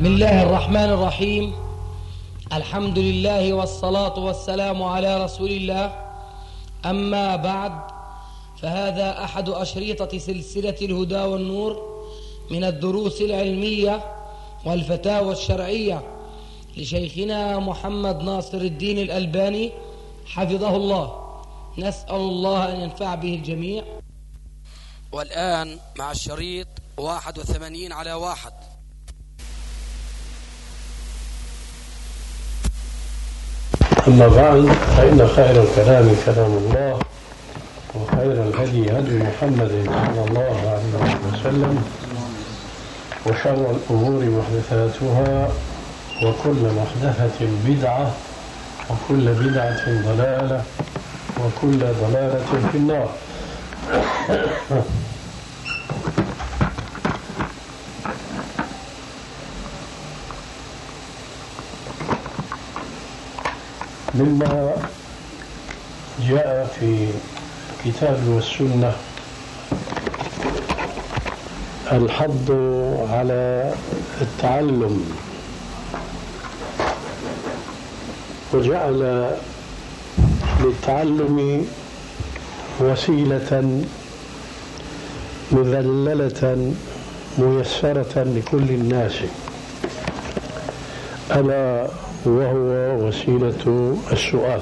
بسم الله الرحمن الرحيم. الحمد لله والصلاة والسلام على رسول الله. أما بعد فهذا أحد أشريطة سلسلة الهدى والنور من الدروس العلمية والفتاوى الشرعية لشيخنا محمد ناصر الدين الألباني حفظه الله. نسأل الله أن ينفع به الجميع. والآن مع الشريط واحد وثمانين على واحد. أما بعد فإن خير الكلام كلام الله وخير الهدي هدي محمد صلى الله عليه وسلم وشر الأمور محدثاتها وكل محدثة بدعة وكل بدعة ضلالة وكل ضلالة في النار. مما جاء في الكتاب والسنة. الحض على التعلم. وجعل للتعلم وسيلة مذللة ميسرة لكل الناس. ألا وهو وسيلة السؤال.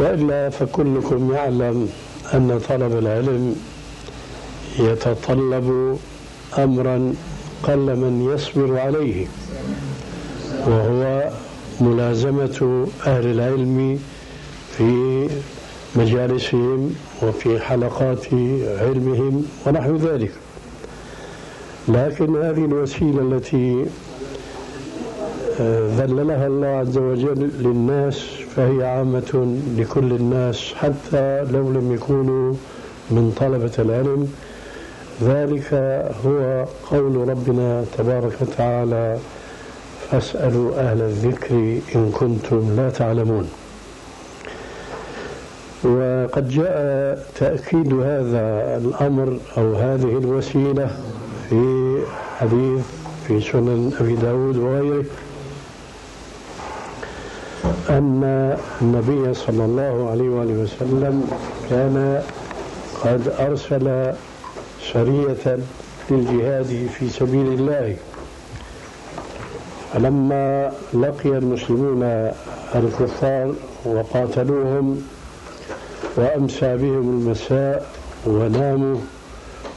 وإلا فكلكم يعلم أن طلب العلم يتطلب أمرا قل من يصبر عليه وهو ملازمة أهل العلم في مجالسهم وفي حلقات علمهم ونحو ذلك. لكن هذه الوسيلة التي ذللها الله عز وجل للناس فهي عامة لكل الناس حتى لو لم يكونوا من طلبة العلم. ذلك هو قول ربنا تبارك وتعالى فاسألوا أهل الذكر إن كنتم لا تعلمون. وقد جاء تأكيد هذا الأمر أو هذه الوسيلة في حديث في سنن أبي داود وغيره أن النبي صلى الله عليه وآله وسلم كان قد أرسل سرية للجهاد في سبيل الله. فلما لقي المسلمون الكفار وقاتلوهم وأمسى بهم المساء وناموا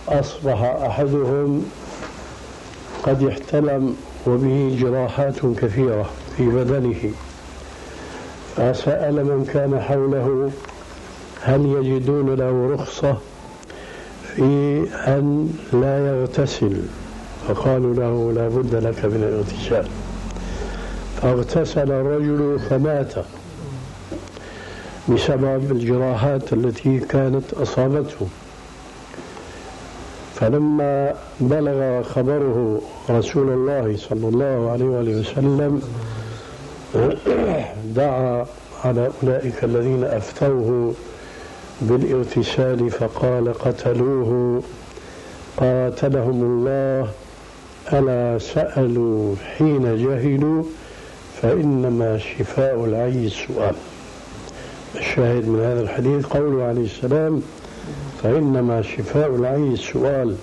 أصبح أحدهم قد احتلم وبه جراحات كثيرة في بدنه. فسأل من كان حوله هل يجدون له رخصة في أن لا يغتسل؟ فقالوا له لا بد لك من الاغتسال. فاغتسل الرجل فمات بسبب الجراحات التي كانت أصابته. فلما بلغ خبره رسول الله صلى الله عليه وسلم دعا على أولئك الذين أفتوه بالإغتسال فقال قتلوه. قاتلهم الله. ألا سألوا حين جهلوا؟ فإنما شفاء العي السؤال الشاهد من هذا الحديث قوله عليه السلام فإنما شفاء العي السؤال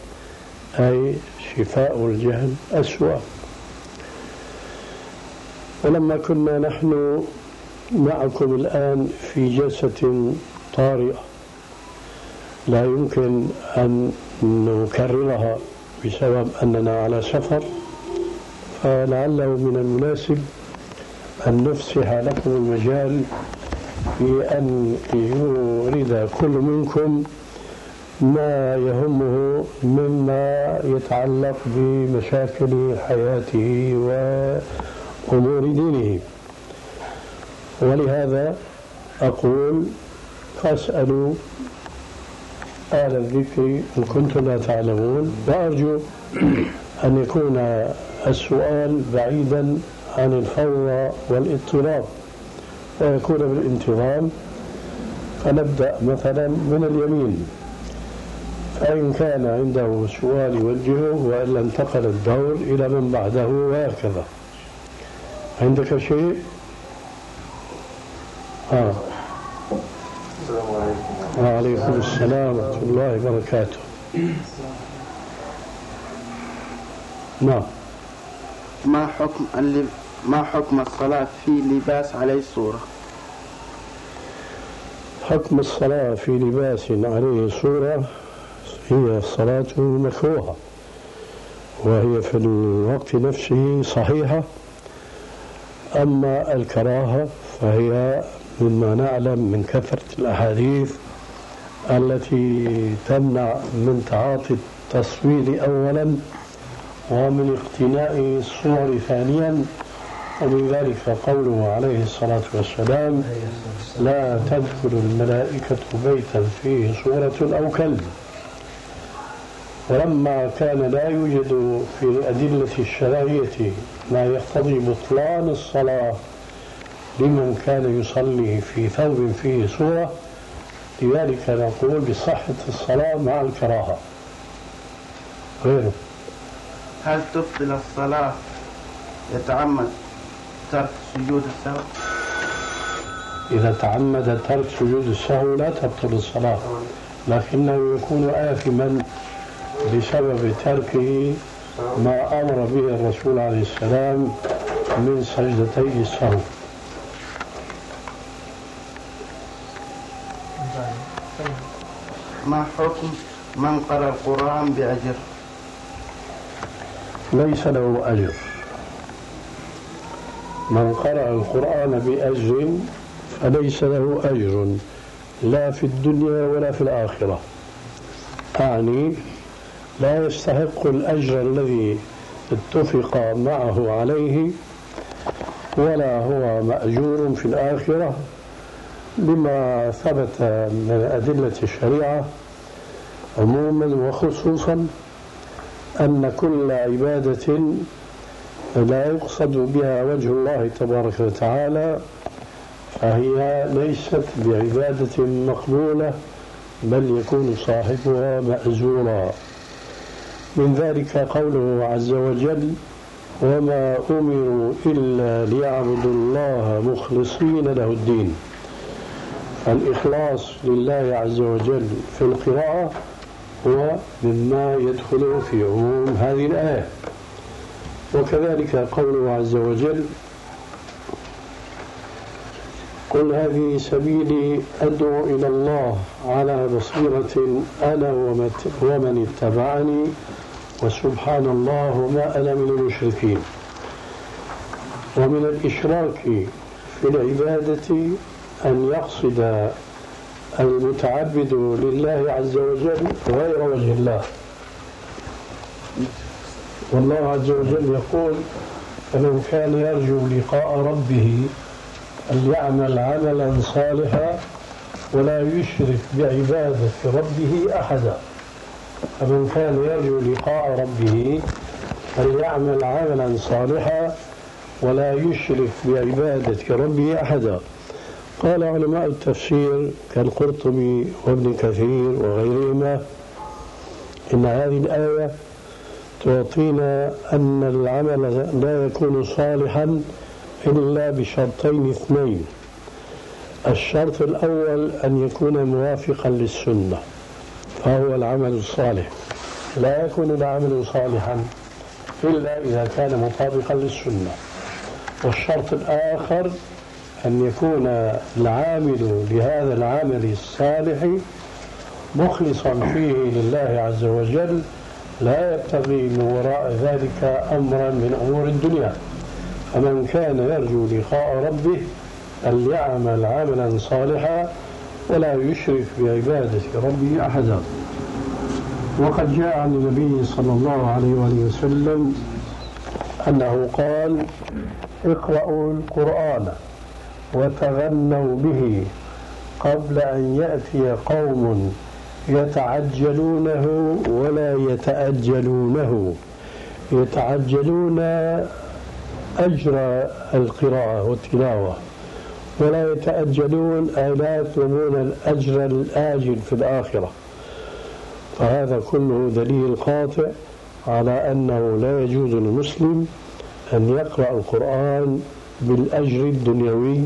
أي شفاء الجهل السؤال ولما كنا نحن معكم الآن في جلسة طارئة لا يمكن أن نكررها بسبب أننا على سفر فلعله من المناسب أن نفسح لكم المجال في أن يورد كل منكم ما يهمه مما يتعلق بمشاكل حياته وأمور دينه. ولهذا أقول فاسألوا أهل الذكر إن كنتم لا تعلمون. وأرجو أن يكون السؤال بعيدا عن الفوضى والاضطراب ويكون بالانتظام. فنبدأ مثلا من اليمين. فإن كان عنده سؤال يوجهه وإلا انتقل الدور إلى من بعده وهكذا. عندك شيء؟ آه. السلام عليكم وعليكم السلام ورحمة الله وبركاته نعم ما حكم ما حكم الصلاة في لباس عليه صورة؟ حكم الصلاة في لباس عليه صورة هي الصلاة مكروهة وهي في الوقت نفسه صحيحة أما الكراهة فهي مما نعلم من كثرة الأحاديث التي تمنع من تعاطي التصوير أولا ومن اقتناء الصور ثانيا ومن ذلك قوله عليه الصلاة والسلام لا تدخل الملائكة بيتا فيه صورة أو كلب ولما كان لا يوجد في أدلة الشرعية ما يقتضي بطلان الصلاة لمن كان يصلي في ثوب فيه صورة. لذلك نقول بصحة الصلاة مع الكراهة. غيره. هل تبطل الصلاة يتعمد ترك سجود السهو؟ إذا تعمد ترك سجود السهو لا تبطل الصلاة لكنه يكون آثما بسبب تركه ما أمر به الرسول عليه السلام من سجدتي السهو ما حكم من قرأ القرآن بأجر؟ ليس له أجر. من قرأ القرآن بأجر فليس له أجر لا في الدنيا ولا في الآخرة. أعني لا يستحق الأجر الذي اتفق معه عليه ولا هو مأجور في الآخرة لما ثبت من أدلة الشريعة عموما وخصوصا أن كل عبادة لا يقصد بها وجه الله تبارك وتعالى فهي ليست بعبادة مقبولة بل يكون صاحبها مأزورا من ذلك قوله عز وجل وما أمروا إلا ليعبدوا الله مخلصين له الدين. الإخلاص لله عز وجل في القراءة هو مما يدخل في عموم هذه الآية. وكذلك قوله عز وجل قل هذه سبيلي أدعو إلى الله على بصيرة أنا ومن اتبعني وسبحان الله وما أنا من المشركين ومن الإشراك في العبادة أن يقصد المتعبد لله عز وجل غير وجه الله. والله عز وجل يقول فمن كان يرجو لقاء ربه فليعمل عملا صالحا ولا يشرك بعبادة ربه أحدا. فمن كان يرجو لقاء ربه فليعمل عملا صالحا ولا يشرك بعبادة ربه أحدا. قال علماء التفسير كالقرطبي وابن كثير وغيرهما إن هذه الآية تعطينا أن العمل لا يكون صالحا إلا بشرطين اثنين. الشرط الأول أن يكون موافقا للسنة. فهو العمل الصالح. لا يكون العمل صالحا إلا إذا كان مطابقا للسنة. والشرط الآخر أن يكون العامل لهذا العمل الصالح مخلصا فيه لله عز وجل لا يبتغي من وراء ذلك أمرا من أمور الدنيا. فمن كان يرجو لقاء ربه فليعمل عملا صالحا ولا يشرك بعبادة ربه أحدا. وقد جاء عن النبي صلى الله عليه وآله وسلم أنه قال اقرأوا القرآن وتغنوا به قبل أن يأتي قوم يتعجلونه ولا يتأجلونه. يتعجلون أجر القراءة والتلاوة. ولا يتأجلون أي لا يطلبون الأجر الآجل في الآخرة. فهذا كله دليل قاطع على أنه لا يجوز للمسلم أن يقرأ القرآن بالأجر الدنيوي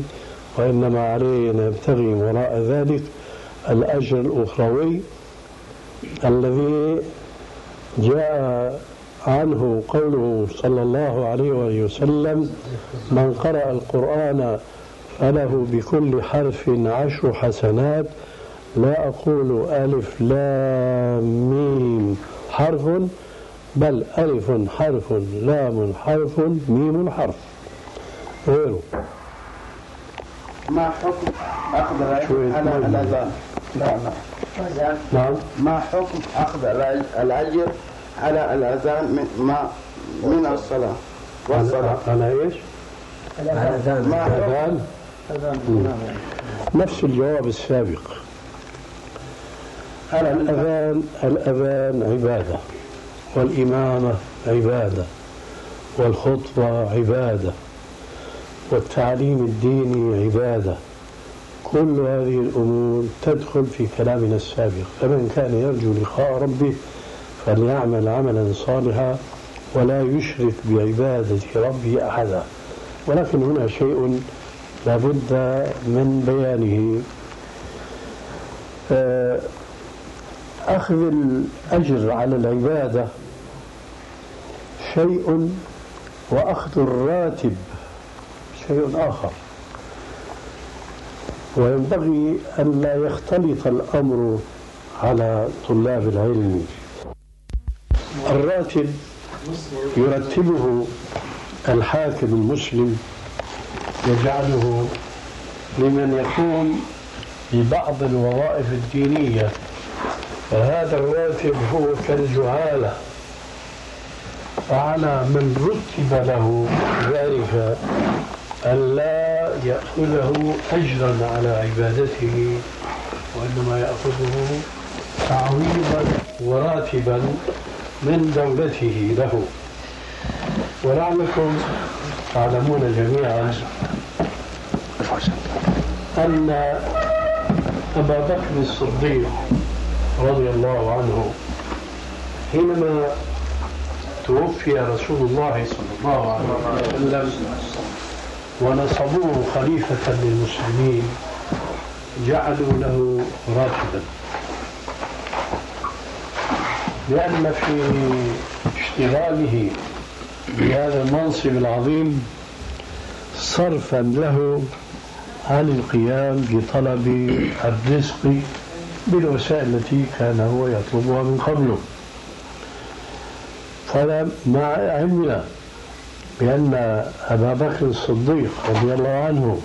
وإنما عليه أن يبتغي وراء ذلك الأجر الأخروي الذي جاء عنه قوله صلى الله عليه وسلم من قرأ القرآن فله بكل حرف عشر حسنات لا أقول ألف لام ميم حرف بل ألف حرف لام حرف ميم حرف. غيره. ما حكم أخذ العجر على الأذان نعم. نعم. ما حكم أخذ الأجر على الأذان من ما من الصلاة والصلاة؟ على إيش؟ الأذان. الأذان. نفس الجواب السابق. الأذان الأذان عبادة والإمامة عبادة والخطبة عبادة والتعليم الديني عبادة. كل هذه الأمور تدخل في كلامنا السابق. فمن كان يرجو لقاء ربه فليعمل عملا صالحا ولا يشرك بعبادة ربه أحدا. ولكن هنا شيء لابد من بيانه. آه، أخذ الأجر على العبادة شيء وأخذ الراتب شيء آخر. وينبغي أن لا يختلط الأمر على طلاب العلم. الراتب يرتبه الحاكم المسلم يجعله لمن يقوم ببعض الوظائف الدينية. فهذا الراتب هو كالجعالة فعلى من رتب له ذلك ألا يأخذه أجرا على عبادته وإنما يأخذه تعويضا وراتبا من دولته له. ولعلكم تعلمون جميعا أن أبا بكر الصديق رضي الله عنه حينما توفي رسول الله صلى الله عليه وسلم ونصبوه خليفة للمسلمين جعلوا له راتبا. لأن في اشتغاله بهذا المنصب العظيم صرفا له عن القيام بطلب الرزق بالوسائل التي كان هو يطلبها من قبله؟ فمع علمنا بأن أبا بكر الصديق رضي الله عنه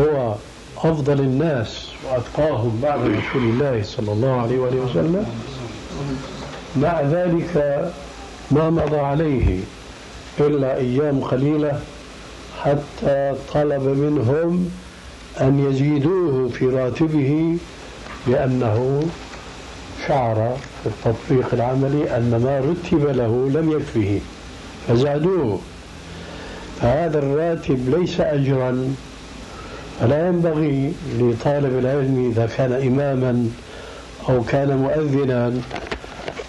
هو أفضل الناس وأتقاهم بعد رسول الله صلى الله عليه وآله وسلم. مع ذلك ما مضى عليه إلا أيام قليلة حتى طلب منهم أن يزيدوه في راتبه لأنه شعر في التطبيق العملي أن ما رتب له لم يكفه فزادوه. فهذا الراتب ليس أجرا فلا ينبغي لطالب العلم إذا كان إماما أو كان مؤذنا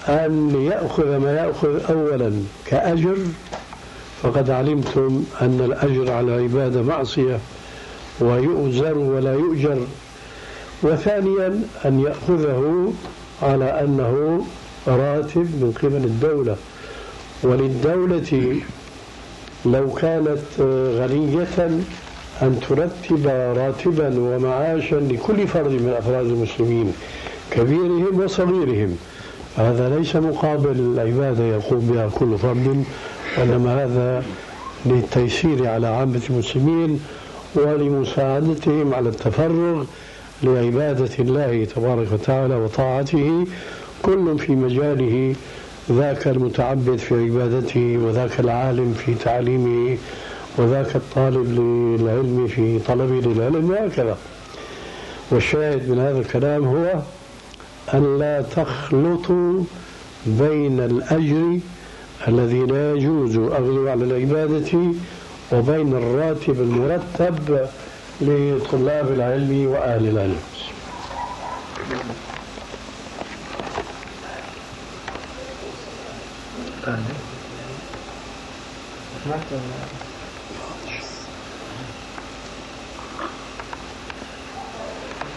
أن يأخذ ما يأخذ أولا كأجر فقد علمتم أن الأجر على العبادة معصية ويؤجر ولا يؤجر. وثانيا أن يأخذه على أنه راتب من قبل الدولة. وللدولة لو كانت غنية أن ترتب راتبا ومعاشا لكل فرد من أفراد المسلمين كبيرهم وصغيرهم. هذا ليس مقابل العبادة يقوم بها كل فرد. وإنما هذا للتيسير على عامة المسلمين ولمساعدتهم على التفرغ لعبادة الله تبارك وتعالى وطاعته. كل في مجاله ذاك المتعبد في عبادته وذاك العالم في تعليمه وذاك الطالب للعلم في طلبه للعلم وهكذا. والشاهد من هذا الكلام هو أن لا تخلطوا بين الأجر الذي لا يجوز أخذه على العبادة وبين الراتب المرتب لطلاب العلم وأهل العلم.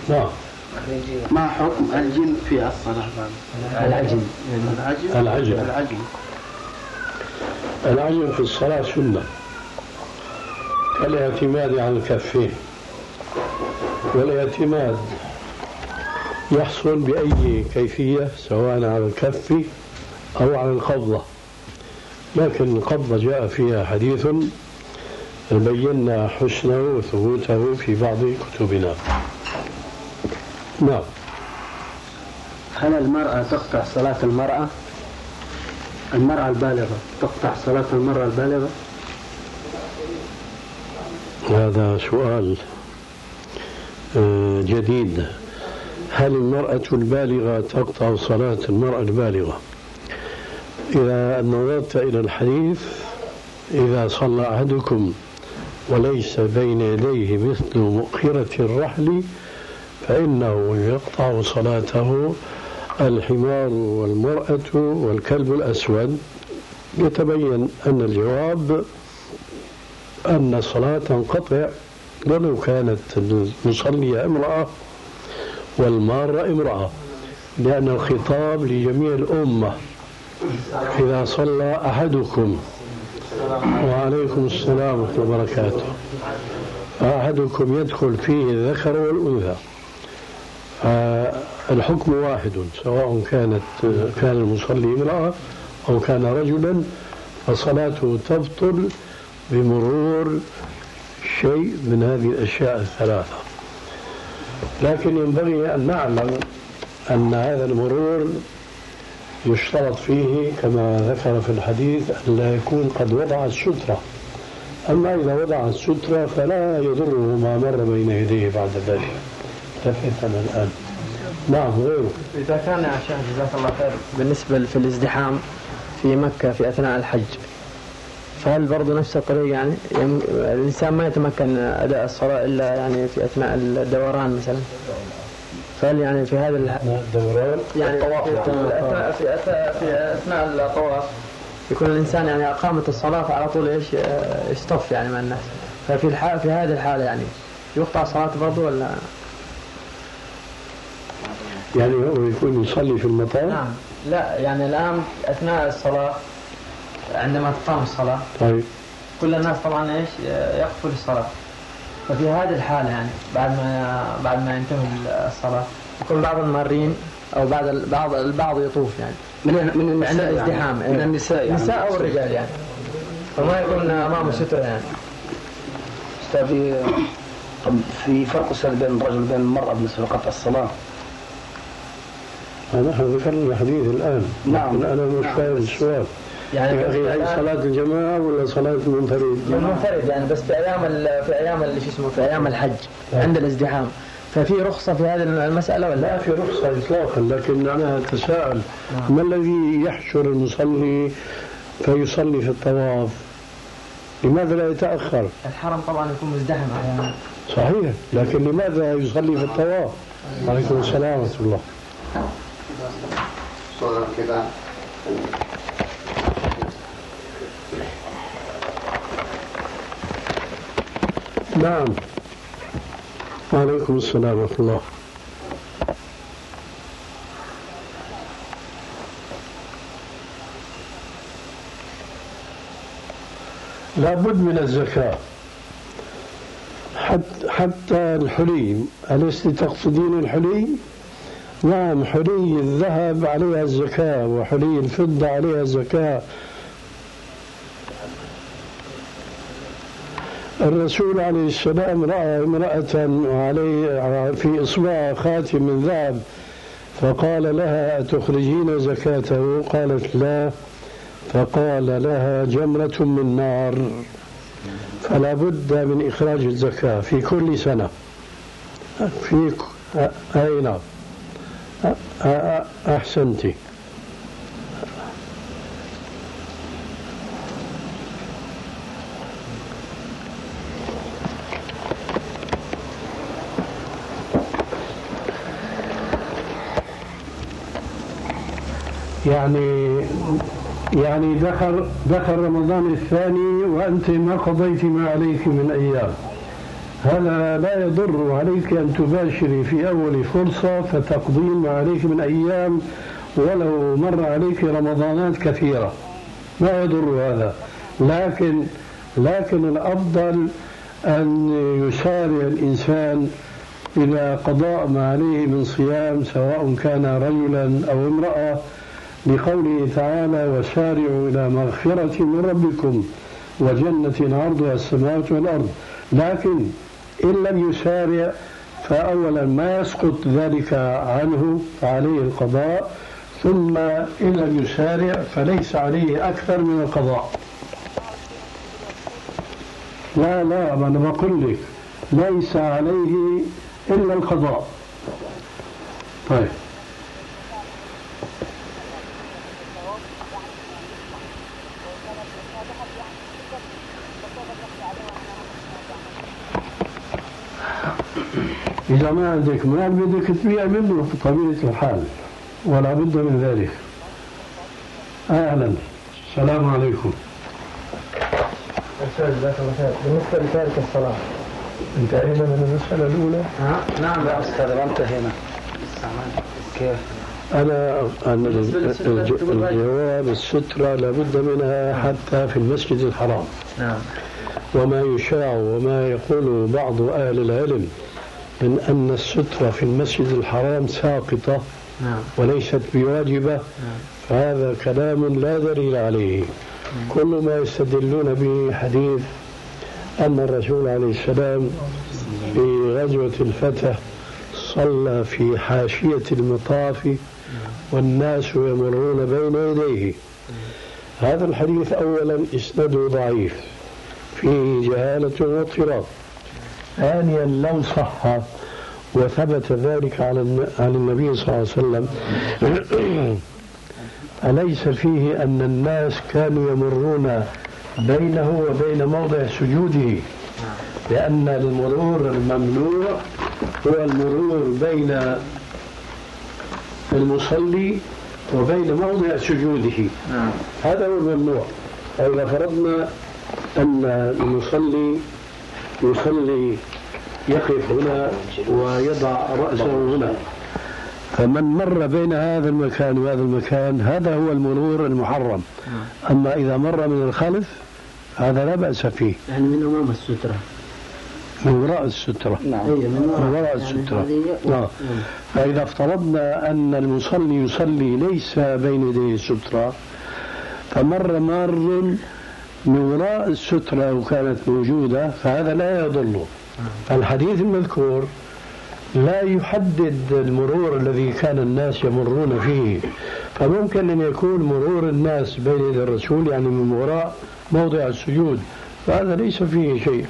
نعم. ما حكم الجن في الصلاة؟ العجن العجن العجن العجن العجن في الصلاة سنة كالاعتماد على الكفين والاعتماد يحصل بأي كيفية سواء على الكف أو على القبضة. لكن القبضة جاء فيها حديث بينا حسنه وثبوته في بعض كتبنا. نعم. هل المرأة تقطع صلاة المرأة؟ المرأة البالغة تقطع صلاة المرأة البالغة؟ هذا سؤال آه، جديد هل المرأة البالغة تقطع صلاة المرأة البالغة إذا نظرت إلى الحديث إذا صلى أحدكم وليس بين يديه مثل مؤخرة الرحل فإنه يقطع صلاته الحمار والمرأة والكلب الأسود. يتبين أن الجواب أن الصلاة تنقطع ولو كانت المصلية امرأة والمارة امرأة لأن الخطاب لجميع الأمة إذا صلى أحدكم وعليكم السلام ورحمة وبركاته. أحدكم يدخل فيه الذكر والأنثى. الحكم واحد سواء كانت كان المصلي امرأة أو كان رجلا فصلاته تبطل بمرور شيء من هذه الأشياء الثلاثة. لكن ينبغي أن نعلم أن هذا المرور يشترط فيه كما ذكر في الحديث أن لا يكون قد وضع السترة. أما إذا وضع السترة فلا يضره ما مر بين يديه بعد ذلك. تفهمنا الآن نعم غيره إذا كان يا شيخ جزاك الله خير بالنسبة في الازدحام في مكة في أثناء الحج فهل برضه نفس الطريقة يعني, يعني الإنسان ما يتمكن أداء الصلاة إلا يعني في أثناء الدوران مثلا. فهل يعني في هذا الدوران؟ يعني الطواف. في أثناء في أثناء, في أثناء الطواف يكون الإنسان يعني أقامت الصلاة على طول إيش؟ يصطف يعني مع الناس. ففي الحال في هذه الحالة يعني يقطع صلاة برضه ولا؟ يعني هو يكون يصلي في المطار؟ نعم. لا يعني الآن أثناء الصلاة عندما تقام الصلاة طيب. كل الناس طبعا إيش؟ يقفل الصلاة. ففي هذه الحالة يعني بعد ما بعد ما ينتهي الصلاة يكون بعض المارين أو بعض بعض البعض يطوف يعني. من من النساء عند الازدحام يعني. من النساء يعني. النساء أو الرجال يعني. فما يكون امامه سترة يعني. أستاذ في فرق أستاذ بين الرجل وبين المرأة بالنسبة لقطع الصلاة؟ نحن ذكرنا الحديث الآن نعم أنا مش نعم. فاهم السؤال يعني يا أخي هي صلاة الجماعة ولا صلاة المنفرد؟ المنفرد يعني بس في أيام في أيام شو اسمه في أيام الحج عند الازدحام ففي رخصة في هذه المسألة ولا لا في رخصة إطلاقا لكن أنا أتساءل نعم. ما الذي يحشر المصلي فيصلي في الطواف؟ لماذا لا يتأخر؟ الحرم طبعا يكون مزدحم أحيانا صحيح لكن لماذا يصلي في الطواف؟ عليكم السلام ورحمة الله نعم. وعليكم السلام ورحمة الله. لابد من الزكاة. حتى, حتى الحلي ألست تقصدين الحلي؟ نعم حلي الذهب عليها الزكاة وحلي الفضة عليها الزكاة. الرسول عليه السلام رأى امرأة وعليه في إصبعها خاتم من ذهب فقال لها أتخرجين زكاته؟ قالت لا. فقال لها جمرة من نار. فلا بد من إخراج الزكاة في كل سنة. في أي نعم أحسنتي. يعني يعني دخل دخل رمضان الثاني وأنت ما قضيت ما عليك من أيام. هذا لا يضر عليك أن تباشري في أول فرصة فتقضين ما عليك من أيام ولو مر عليك رمضانات كثيرة. ما يضر هذا. لكن لكن الأفضل أن يسارع الإنسان إلى قضاء ما عليه من صيام سواء كان رجلا أو امرأة لقوله تعالى وسارعوا إلى مغفرة من ربكم وجنة عرضها السماوات والأرض لكن إن لم يسارع فأولا ما يسقط ذلك عنه فعليه القضاء ثم إن لم يسارع فليس عليه أكثر من القضاء. لا لا أنا بقول لك ليس عليه إلا القضاء. طيب. إذا ما عندك مال بدك تبيع منه بطبيعة الحال ولا بد من ذلك. أهلا. السلام عليكم. أستاذ جزاك الله خير. بالنسبة لتارك الصلاة انتهينا من المسألة الأولى؟ نعم يا أستاذ ما انتهينا كيف؟ أنا أنا الجواب. السترة لابد منها حتى في المسجد الحرام. نعم. وما يشاع وما يقول بعض أهل العلم. من أن السترة في المسجد الحرام ساقطة نعم. وليست بواجبة. نعم. فهذا كلام لا دليل عليه. كل ما يستدلون به حديث أن الرسول عليه السلام في غزوة الفتح صلى في حاشية المطاف والناس يمرون بين يديه. هذا الحديث أولا إسناده ضعيف. فيه جهالة واضطراب ثانيا لو صح وثبت ذلك على عن النبي صلى الله عليه وسلم. أليس فيه أن الناس كانوا يمرون بينه وبين موضع سجوده؟ لأن المرور الممنوع هو المرور بين المصلي وبين موضع سجوده. نعم. هذا هو الممنوع. فإذا فرضنا أن المصلي يصلي يقف هنا ويضع رأسه هنا. فمن مر بين هذا المكان وهذا المكان هذا هو المرور المحرم. أما إذا مر من الخلف هذا لا بأس فيه. يعني من أمام السترة. من وراء السترة. نعم. من وراء. يعني السترة. هذه- آه. فإذا افترضنا أن المصلي يصلي ليس بين يديه السترة فمر مار من وراء السترة وكانت موجودة فهذا لا يضل الحديث المذكور لا يحدد المرور الذي كان الناس يمرون فيه. فممكن أن يكون مرور الناس بين يدي الرسول يعني من وراء موضع السجود. فهذا ليس فيه شيء.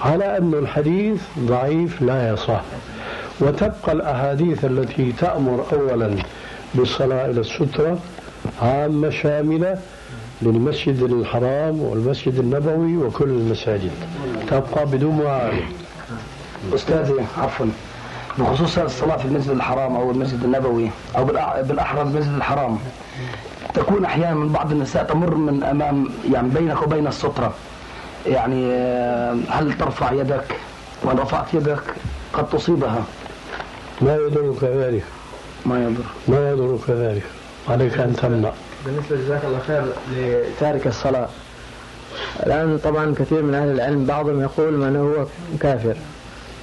على أن الحديث ضعيف لا يصح. وتبقى الأحاديث التي تأمر أولا بالصلاة إلى السترة عامة شاملة للمسجد الحرام والمسجد النبوي وكل المساجد. تبقى بدون معارض أستاذي عفوا. بخصوص الصلاة في المسجد الحرام أو المسجد النبوي أو بالأح- بالأحرى المسجد الحرام تكون أحيانا من بعض النساء تمر من أمام يعني بينك وبين السترة. يعني آه، هل ترفع يدك؟ وإن رفعت يدك قد تصيبها. ما يضرك ذلك ما يضر. ما يضرك ذلك عليك أن تمنع. بالنسبة جزاك الله خير لتارك الصلاة. الآن طبعا كثير من أهل العلم بعضهم يقول من هو كافر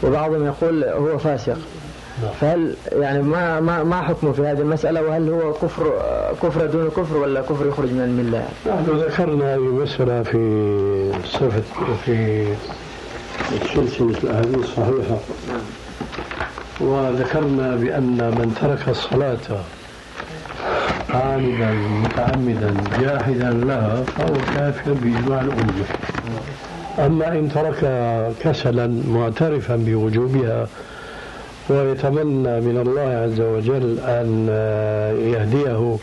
وبعضهم يقول هو فاسق. نعم. فهل يعني ما ما ما حكمه في هذه المسألة؟ وهل هو كفر كفر دون كفر ولا كفر يخرج من الملة؟ نحن ذكرنا هذه المسألة في صفة في سلسلة الأحاديث الصحيحة. وذكرنا بأن من ترك الصلاة عامدا متعمدا جاحدا لها فهو كافر بإجماع الأمة. أما إن ترك كسلا معترفا بوجوبها ويتمنى من الله عز وجل أن يهديه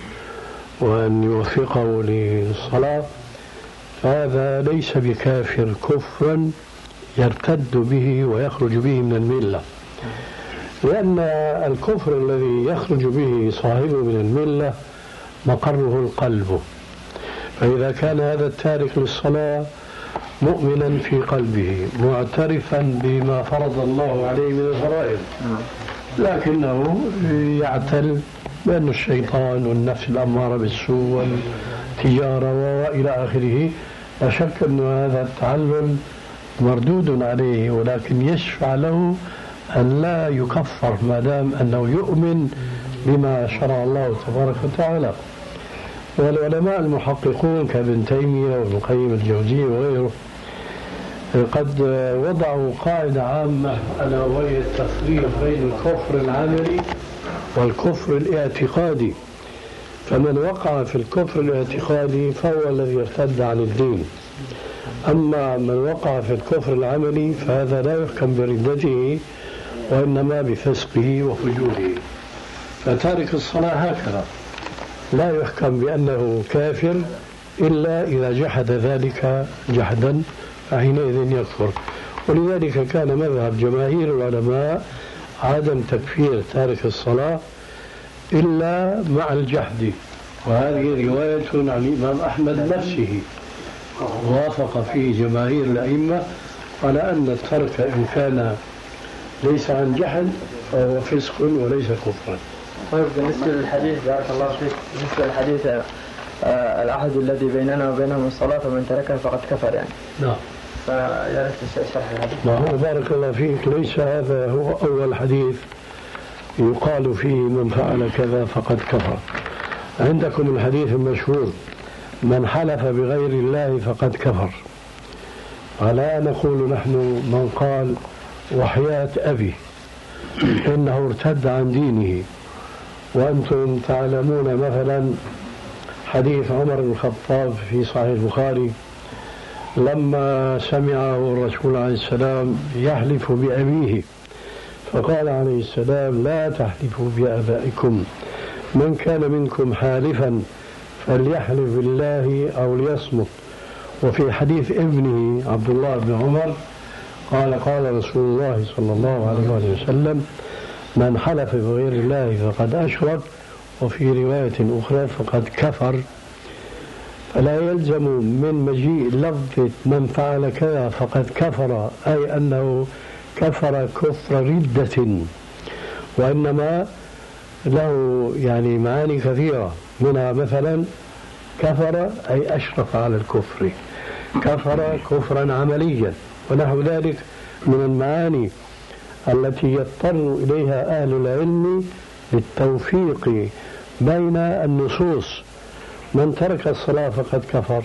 وأن يوفقه للصلاة فهذا ليس بكافر كفرا يرتد به ويخرج به من الملة. لأن الكفر الذي يخرج به صاحبه من الملة مقره القلب. فإذا كان هذا التارك للصلاة مؤمنا في قلبه معترفا بما فرض الله عليه من الفرائض. لكنه يعتل بأن الشيطان والنفس الأمارة بالسوء والتجارة وإلى آخره. لا شك أن هذا التعلل مردود عليه ولكن يشفع له أن لا يكفر ما دام أنه يؤمن بما شرع الله تبارك وتعالى. والعلماء المحققون كابن تيمية وابن القيم الجوزي وغيره قد وضعوا قاعدة عامة ألا وهي التفريق بين الكفر العملي والكفر الاعتقادي. فمن وقع في الكفر الاعتقادي فهو الذي ارتد عن الدين. أما من وقع في الكفر العملي فهذا لا يحكم بردته وإنما بفسقه وفجوره. فتارك الصلاة هكذا. لا يحكم بأنه كافر إلا إذا جحد ذلك جحدا فحينئذ يكفر. ولذلك كان مذهب جماهير العلماء عدم تكفير تارك الصلاة إلا مع الجحد. وهذه رواية عن الإمام أحمد نفسه. وافق فيه جماهير الأئمة على أن الترك إن كان ليس عن جحد فهو فسق وليس كفرا. طيب بالنسبة للحديث بارك الله فيك. بالنسبة للحديث آه، العهد الذي بيننا وبينهم الصلاة فمن تركها فقد كفر يعني. نعم. فيا ريت تشرح الحديث. ما هو بارك الله فيك. ليس هذا هو أول حديث يقال فيه من فعل كذا فقد كفر. عندكم الحديث المشهور من حلف بغير الله فقد كفر ولا نقول نحن من قال وحياة أبي إنه ارتد عن دينه. وأنتم تعلمون مثلا حديث عمر بن الخطاب في صحيح البخاري لما سمعه الرسول عليه السلام يحلف بأبيه فقال عليه السلام لا تحلفوا بآبائكم من كان منكم حالفا فليحلف بالله أو ليصمت. وفي حديث ابنه عبد الله بن عمر قال قال رسول الله صلى الله عليه وسلم من حلف بغير الله فقد أشرك وفي رواية أخرى فقد كفر. فلا يلزم من مجيء لفظة من فعل كذا فقد كفر أي أنه كفر كفر ردة وإنما له يعني معاني كثيرة. منها مثلا كفر أي أشرف على الكفر. كفر كفرا عمليا ونحو ذلك من المعاني. التي يضطر إليها أهل العلم للتوفيق بين النصوص. من ترك الصلاة فقد كفر.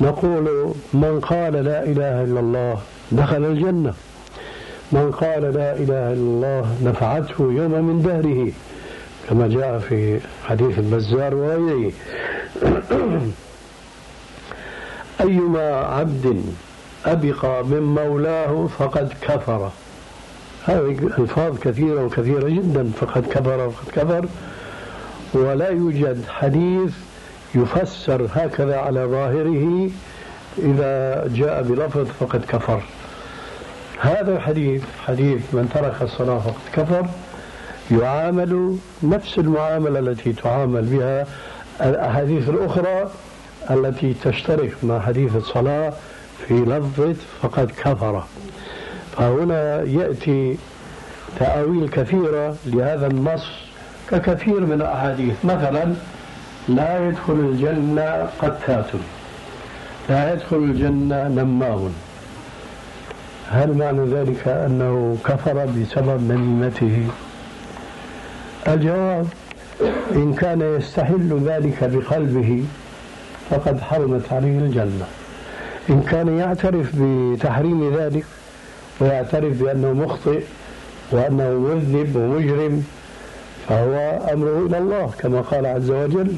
نقول من قال لا إله إلا الله دخل الجنة. من قال لا إله إلا الله نفعته يوم من دهره. كما جاء في حديث البزار وغيره. أيما عبد أبق من مولاه فقد كفر. هذه ألفاظ كثيرة وكثيرة جدا فقد كفر فقد كفر. ولا يوجد حديث يفسر هكذا على ظاهره إذا جاء بلفظ فقد كفر. هذا الحديث حديث من ترك الصلاة فقد كفر يعامل نفس المعاملة التي تعامل بها الأحاديث الأخرى التي تشترك مع حديث الصلاة في لفظة فقد كفر. فهنا يأتي تأويل كثيرة لهذا النص ككثير من الأحاديث مثلا لا يدخل الجنة قتات. لا يدخل الجنة نمام. هل معنى ذلك أنه كفر بسبب نميمته الجواب إن كان يستحل ذلك بقلبه فقد حرمت عليه الجنة. إن كان يعترف بتحريم ذلك ويعترف بأنه مخطئ وأنه مذنب ومجرم فهو أمره إلى الله كما قال عز وجل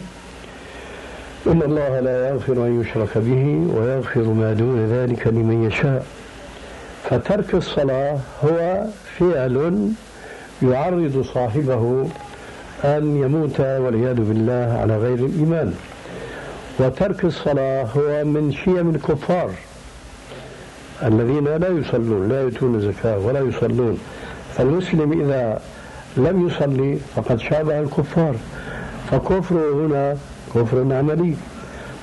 إن الله لا يغفر أن يشرك به ويغفر ما دون ذلك لمن يشاء فترك الصلاة هو فعل يعرض صاحبه أن يموت والعياذ بالله على غير الإيمان. وترك الصلاة هو من شيم الكفار. الذين لا يصلون لا يؤتون الزكاة ولا يصلون. فالمسلم إذا لم يصلي فقد شابه الكفار. فكفره هنا كفر عملي.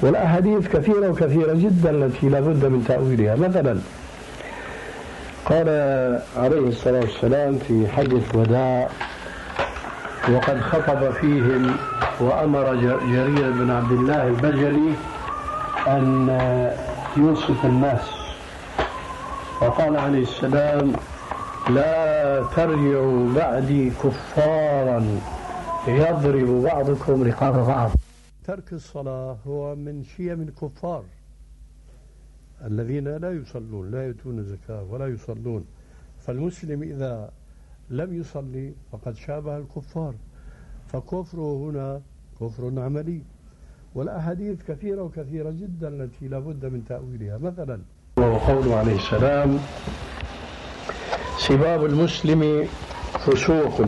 والأحاديث كثيرة وكثيرة جدا التي لا بد من تأويلها. مثلا قال عليه الصلاة والسلام في حديث وداع وقد خطب فيهم وأمر جرير بن عبد الله البجلي أن ينصف الناس. وقال عليه السلام لا ترجعوا بعدي كفارا يضرب بعضكم رقاب بعض. ترك الصلاة هو من شيم الكفار الذين لا يصلون لا يؤتون الزكاة ولا يصلون. فالمسلم إذا لم يصلي فقد شابه الكفار. فكفره هنا كفر عملي. والأحاديث كثيرة وكثيرة جدا التي لا بد من تأويلها. مثلا وقوله عليه السلام. سباب المسلم فسوق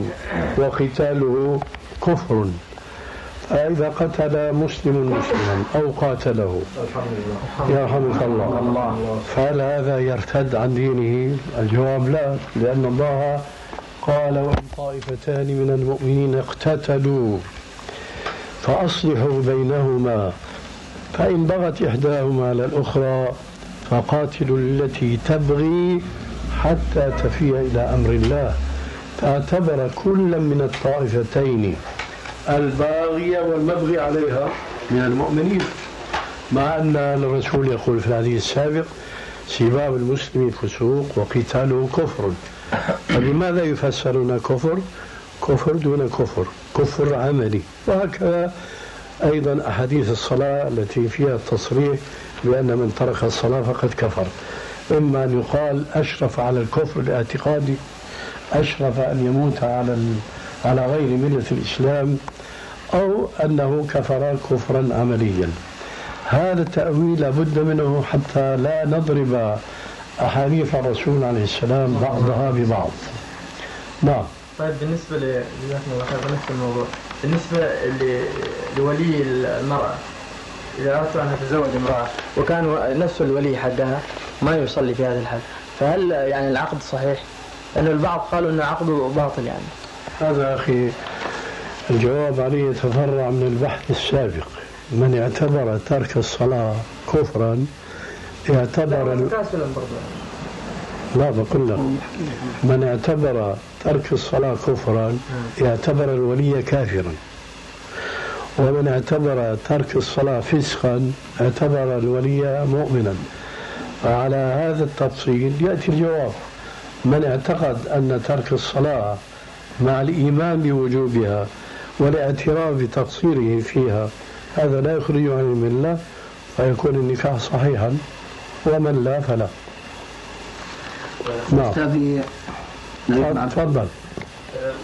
وقتاله كفر. فإذا قتل مسلم مسلما أو قاتله يرحمك الله. فهل هذا يرتد عن دينه؟ الجواب لا لأن الله قال وإن طائفتان من المؤمنين اقتتلوا فأصلحوا بينهما فإن بغت إحداهما على الأخرى فقاتلوا التي تبغي حتى تفيء إلى أمر الله. فاعتبر كل من الطائفتين الباغية والمبغي عليها من المؤمنين مع أن الرسول يقول في الحديث السابق سباب المسلم فسوق وقتاله كفر. فلماذا يفسرون كفر؟ كفر دون كفر كفر عملي. وهكذا أيضا أحاديث الصلاة التي فيها التصريح بأن من ترك الصلاة فقد كفر. إما أن يقال أشرف على الكفر الاعتقادي أشرف أن يموت على على غير ملة الإسلام أو أنه كفر كفرا عمليا. هذا التأويل لابد منه حتى لا نضرب أحاديث الرسول عليه السلام بعضها ببعض. نعم. طيب بالنسبة جزاكم الله خير نفس الموضوع. بالنسبة لولي المرأة إذا أردت أن أتزوج امرأة وكان نفس الولي حقها ما يصلي في هذا الحال فهل يعني العقد صحيح؟ لأن البعض قالوا أن عقده باطل يعني. هذا أخي الجواب عليه يتفرع من البحث السابق. من اعتبر ترك الصلاة كفرا اعتبر لا بقول لك. من اعتبر ترك الصلاة كفرا اعتبر الولي كافرا. ومن اعتبر ترك الصلاة فسقا اعتبر الولي مؤمنا. فعلى هذا التفصيل يأتي الجواب. من اعتقد أن ترك الصلاة مع الإيمان بوجوبها والاعتراف بتقصيره فيها هذا لا يخرج عن الملة فيكون النكاح صحيحا ومن لا فلا. نعم. نعم. تفضل.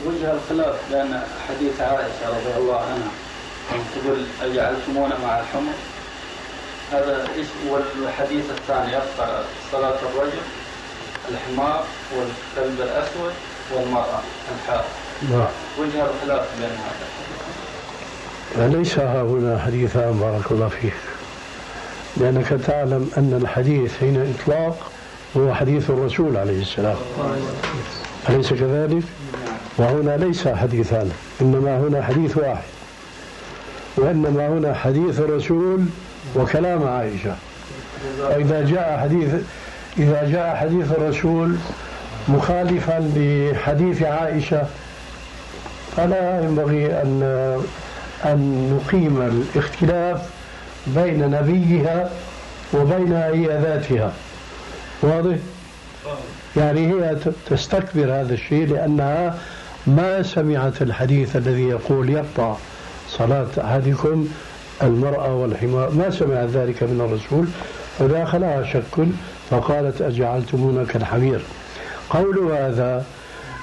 وجه الخلاف بين حديث عائشة رضي الله عنها. تقول أجعلتمونا مع الحمر. هذا إيش والحديث الثاني؟ يقطع صلاة الرجل الحمار والكلب الأسود والمرأة الحائض نعم. وجه الخلاف بين هذا؟ ليس هنا حديثان بارك الله فيك. لأنك تعلم أن الحديث حين إطلاق هو حديث الرسول عليه السلام. أليس كذلك؟ وهنا ليس حديثان إنما هنا حديث واحد. وإنما هنا حديث الرسول وكلام عائشة. فإذا جاء حديث إذا جاء حديث الرسول مخالفا لحديث عائشة فلا ينبغي أن أن نقيم الاختلاف بين نبيها وبين هي ذاتها. واضح؟ يعني هي تستكبر هذا الشيء لأنها ما سمعت الحديث الذي يقول يقطع صلاة أحدكم المرأة والحمار. ما سمعت ذلك من الرسول؟ فداخلها شك فقالت أجعلتمونا كالحمير. قول هذا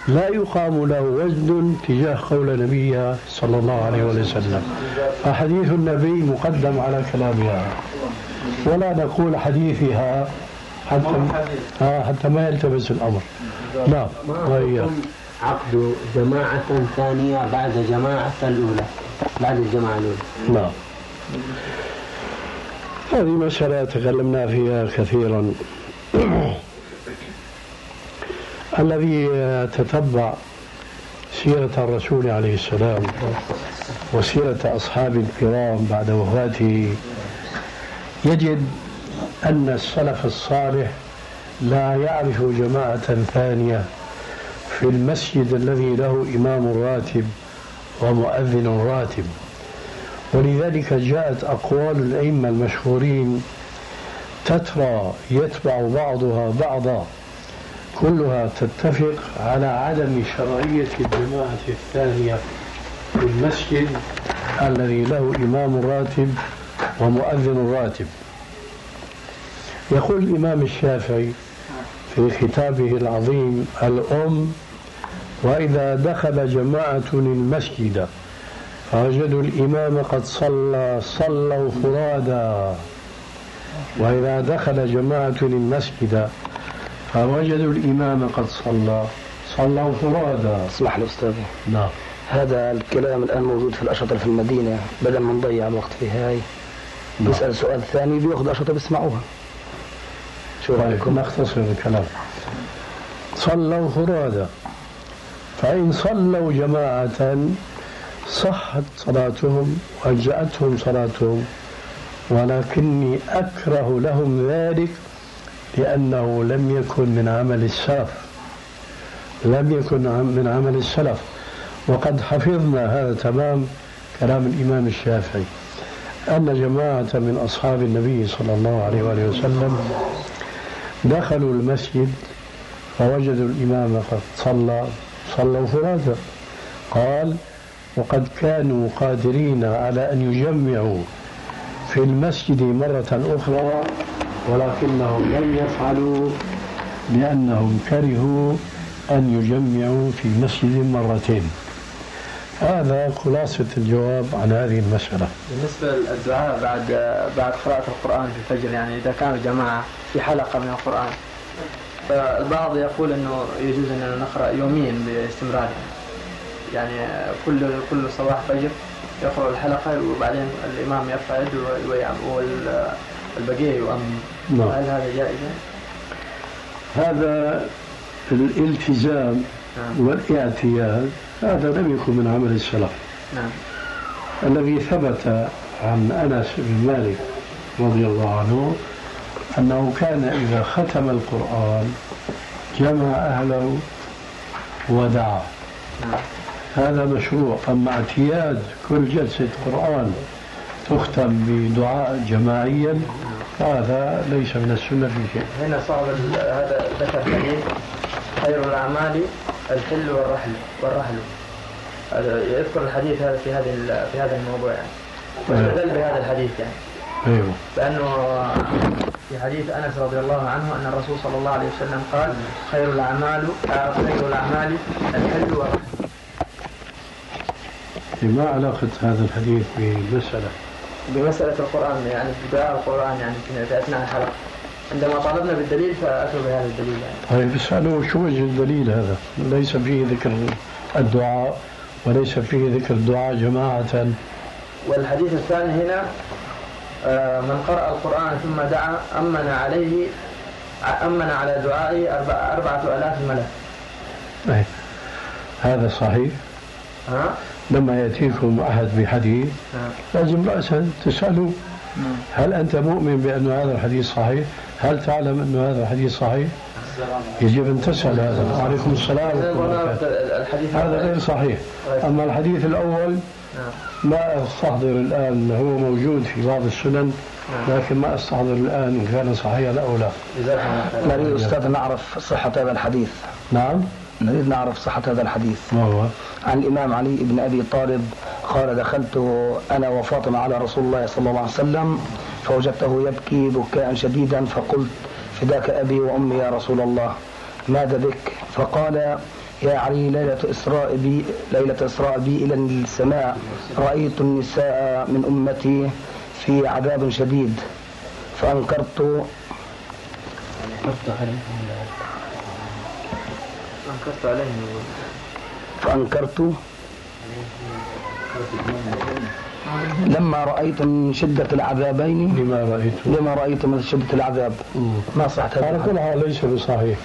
لا يقام له وزن تجاه قول نبيها صلى الله عليه وسلم. فحديث النبي مقدم على كلامها. ولا نقول حديثها حتى آه حتى ما يلتبس الأمر. نعم عقد جماعة ثانية بعد جماعة الأولى؟ بعد الجماعة الأولى. نعم. هذه مسألة تكلمنا فيها كثيرا. الذي يتتبع سيرة الرسول عليه السلام وسيرة أصحاب الكرام بعد وفاته يجد أن السلف الصالح لا يعرف جماعة ثانية في المسجد الذي له إمام راتب ومؤذن راتب. ولذلك جاءت أقوال الأئمة المشهورين تترى يتبع بعضها بعضا كلها تتفق على عدم شرعية الجماعة الثانية في المسجد الذي له إمام راتب ومؤذن راتب. يقول الإمام الشافعي في كتابه العظيم الأم وإذا دخل جماعة المسجد فوجدوا الإمام قد صلى صلوا فرادا وإذا دخل جماعة المسجد فوجدوا الإمام قد صلى صلوا فرادا اسمح لي أستاذ. نعم. هذا الكلام الآن موجود في الأشرطة في المدينة. بدل ما نضيع الوقت في هاي نعم. نسأل سؤال ثاني بيأخذ أشرطة بيسمعوها. شو طيب، رأيكم؟ نختصر الكلام. صلوا فرادا فإن صلوا جماعة صحت صلاتهم وأجزأتهم صلاتهم ولكني أكره لهم ذلك لأنه لم يكن من عمل السلف لم يكن من عمل السلف. وقد حفظنا هذا تمام كلام الإمام الشافعي أن جماعة من أصحاب النبي صلى الله عليه وآله وسلم دخلوا المسجد فوجدوا الإمام قد صلى صلوا فرادى قال وقد كانوا قادرين على أن يجمعوا في المسجد مرة أخرى ولكنهم لم يفعلوا لأنهم كرهوا أن يجمعوا في مسجد مرتين. هذا خلاصة الجواب عن هذه المسألة. بالنسبة للدعاء بعد بعد قراءة القرآن في الفجر يعني إذا كانوا جماعة في حلقة من القرآن. فالبعض يقول أنه يجوز أن نقرأ يوميا باستمرار يعني كل كل صباح فجر يقرأ الحلقة وبعدين الإمام يرفع يده والبقية يؤمن نعم. هل هذا جائز؟ هذا الالتزام نعم. والاعتياد هذا لم يكن من عمل السلف نعم. الذي ثبت عن أنس بن مالك رضي الله عنه أنه كان إذا ختم القرآن جمع أهله ودعا. هذا مشروع. أما اعتياد كل جلسة قرآن تختم بدعاء جماعيا هذا ليس من السنة في شيء. هنا صعب هذا ذكر حديث خير الأعمال الحل والرحل والرحل. يذكر الحديث هذا في هذه في هذا الموضوع يعني. واستدل بهذا الحديث يعني؟ أيوه لأنه في حديث أنس رضي الله عنه أن الرسول صلى الله عليه وسلم قال خير الأعمال خير الأعمال الحل والرحل ما علاقة هذا الحديث بالمسألة؟ بمسألة القرآن يعني بدعاء القرآن يعني في أثناء الحلقة عندما طالبنا بالدليل فأتوا بهذا الدليل يعني. طيب اسألوا شو وجه الدليل هذا؟ ليس فيه ذكر الدعاء وليس فيه ذكر الدعاء جماعة والحديث الثاني هنا آه، من قرأ القرآن ثم دعا أمن عليه أمن على دعائه أربعة آلاف ملك. طيب. هذا صحيح؟ ها؟ لما يأتيكم أحد بحديث لازم رأسا تسأله هل أنت مؤمن بأن هذا الحديث صحيح؟ هل تعلم أن هذا الحديث صحيح؟ يجب أن تسأل هذا وعليكم السلام هذا غير صحيح أما الحديث الأول ما أستحضر الآن هو موجود في بعض السنن لكن ما أستحضر الآن إن كان صحيحا أو لا. نريد أستاذ نعرف صحة هذا الحديث. نعم. نريد نعرف صحة هذا الحديث. ما هو؟ عن الإمام علي بن أبي طالب قال دخلت أنا وفاطمة على رسول الله صلى الله عليه وسلم فوجدته يبكي بكاء شديدا فقلت فداك أبي وأمي يا رسول الله ماذا بك؟ فقال يا علي ليلة إسراء بي ليلة إسراء بي إلى السماء. رأيت النساء من أمتي في عذاب شديد. فأنكرت. أنكرت عليهم. فأنكرت. لما رأيت من شدة العذابين. لما رأيت. لما رأيت من شدة العذاب. ما صحت على كل حال ليس بصحيح.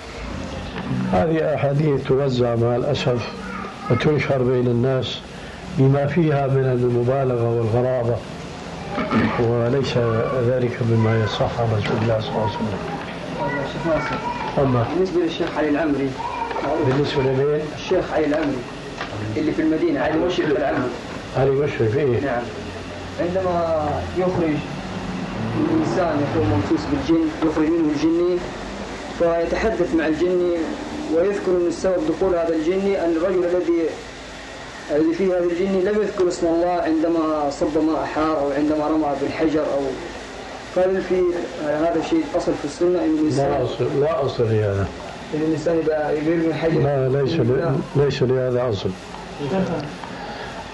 هذه أحاديث توزع مع الأسف وتنشر بين الناس بما فيها من المبالغة والغرابة وليس ذلك بما يصح عن رسول الله صلى الله عليه وسلم. أما بالنسبة للشيخ علي العمري بالنسبة لمين؟ الشيخ علي العمري اللي في المدينة علي مشرف العمري علي مشرف إيه؟ نعم عندما يخرج الإنسان يكون ممسوس بالجن يخرج منه الجني فيتحدث مع الجني ويذكر أن السبب دخول هذا الجني أن الرجل الذي الذي فيه هذا الجني لم يذكر اسم الله عندما صب ماء حار أو عندما رمى بالحجر أو فهل في هذا الشيء أصل في السنة أن الإنسان لا أصل لا أصل لهذا. أن الإنسان إذا يرمي الحجر لا ليس ليس لهذا أصل.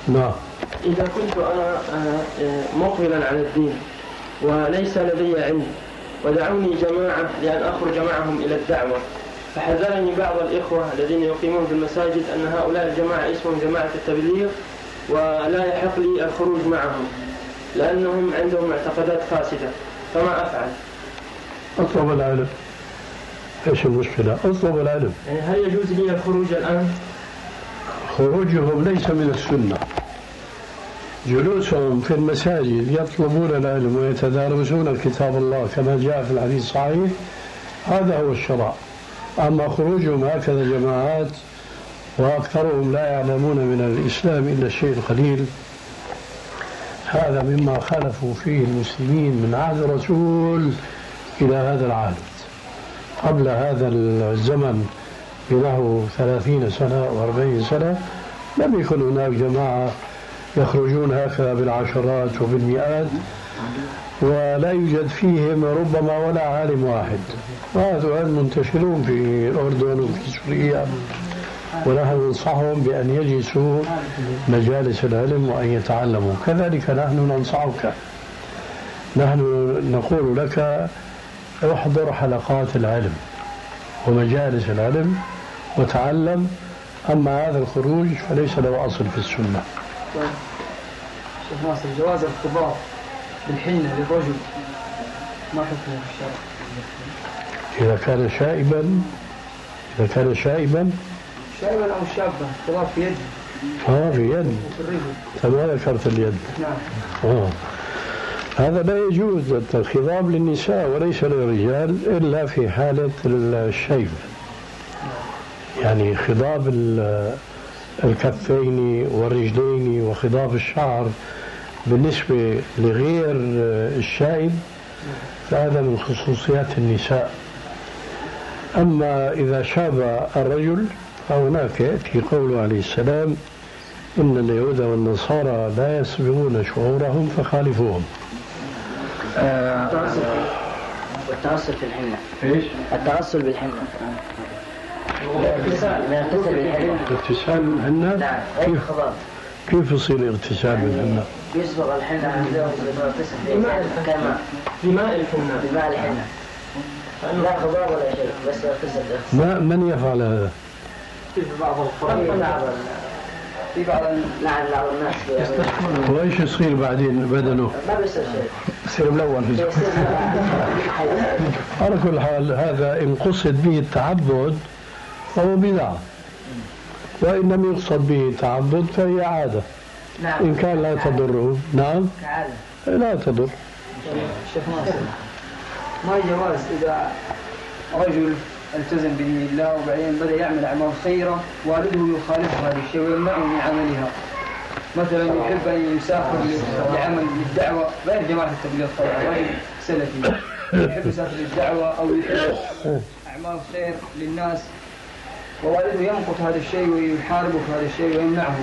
نعم. إذا كنت أنا آه، آه، مقبلا على الدين وليس لدي علم ودعوني جماعة لأن أخرج معهم إلى الدعوة. فحذرني بعض الإخوة الذين يقيمون في المساجد أن هؤلاء الجماعة اسمهم جماعة التبليغ ولا يحق لي الخروج معهم لأنهم عندهم معتقدات فاسدة. فما أفعل؟ أطلب العلم. إيش المشكلة؟ أطلب العلم. يعني هل يجوز لي الخروج الآن؟ خروجهم ليس من السنة. جلوسهم في المساجد يطلبون العلم ويتدارسون كتاب الله كما جاء في الحديث الصحيح هذا هو الشرع. أما خروجهم هكذا جماعات وأكثرهم لا يعلمون من الإسلام إلا الشيء القليل. هذا مما خالفوا فيه المسلمين من عهد الرسول إلى هذا العهد. قبل هذا الزمن بنحو ثلاثين سنة وأربعين سنة لم يكن هناك جماعة يخرجون هكذا بالعشرات وبالمئات ولا يوجد فيهم ربما ولا عالم واحد. وهذا منتشرون في الأردن وفي سوريا ونحن ننصحهم بأن يجلسوا مجالس العلم وأن يتعلموا. كذلك نحن ننصحك. نحن نقول لك احضر حلقات العلم ومجالس العلم وتعلم أما هذا الخروج فليس له أصل في السنة. شيخ ناصر جواز الارتباط بالحنة للرجل ما حكمه في الشرع؟ إذا كان شائبا إذا كان شائبا. شابا أو شابة ارتباط في يد. آه في يد. ما ذكرت اليد. نعم. آه. هذا لا يجوز الخضاب للنساء وليس للرجال إلا في حالة الشيب. يعني خضاب الكفين والرجلين وخضاب الشعر بالنسبة لغير الشائب فهذا من خصوصيات النساء. أما إذا شاب الرجل فهناك يأتي قوله عليه السلام إن اليهود والنصارى لا يسبغون شعورهم فخالفوهم. والتغسل في الحنة إيش؟ التغسل بالحنة. الاغتسال اغتسال بالحنة نعم غير كيف كيف يصير اغتسال بالحنة؟ يصبغ الحنة عندهم ويغتسل فيه كما بماء الحنة. بماء الحنة. لا خضاب ولا شيء بس يغتسل ما من يفعل هذا؟ في بعض القرى في بعض نعم بعض الناس. وإيش يصير بعدين بدنه؟ ما بيصير شيء. يصير ملون. على كل حال هذا إن قصد به التعبد فهو بدعة وإن لم يقصد به التعبد فهي عادة. نعم. إن كان لا تضره. نعم. كعادة. لا تضر. شيخ ناصر ما جواز إذا رجل التزم بدين الله وبعدين بدأ يعمل أعمال خيرة والده يخالف هذا الشيء ويمنعه من عملها؟ مثلا يحب أن يسافر لعمل للدعوة غير جماعة التبليغ طبعا؟ رجل سلفي يحب يسافر للدعوة أو يحب أعمال خير للناس. ووالده يمقت هذا الشيء ويحاربه في هذا الشيء ويمنعه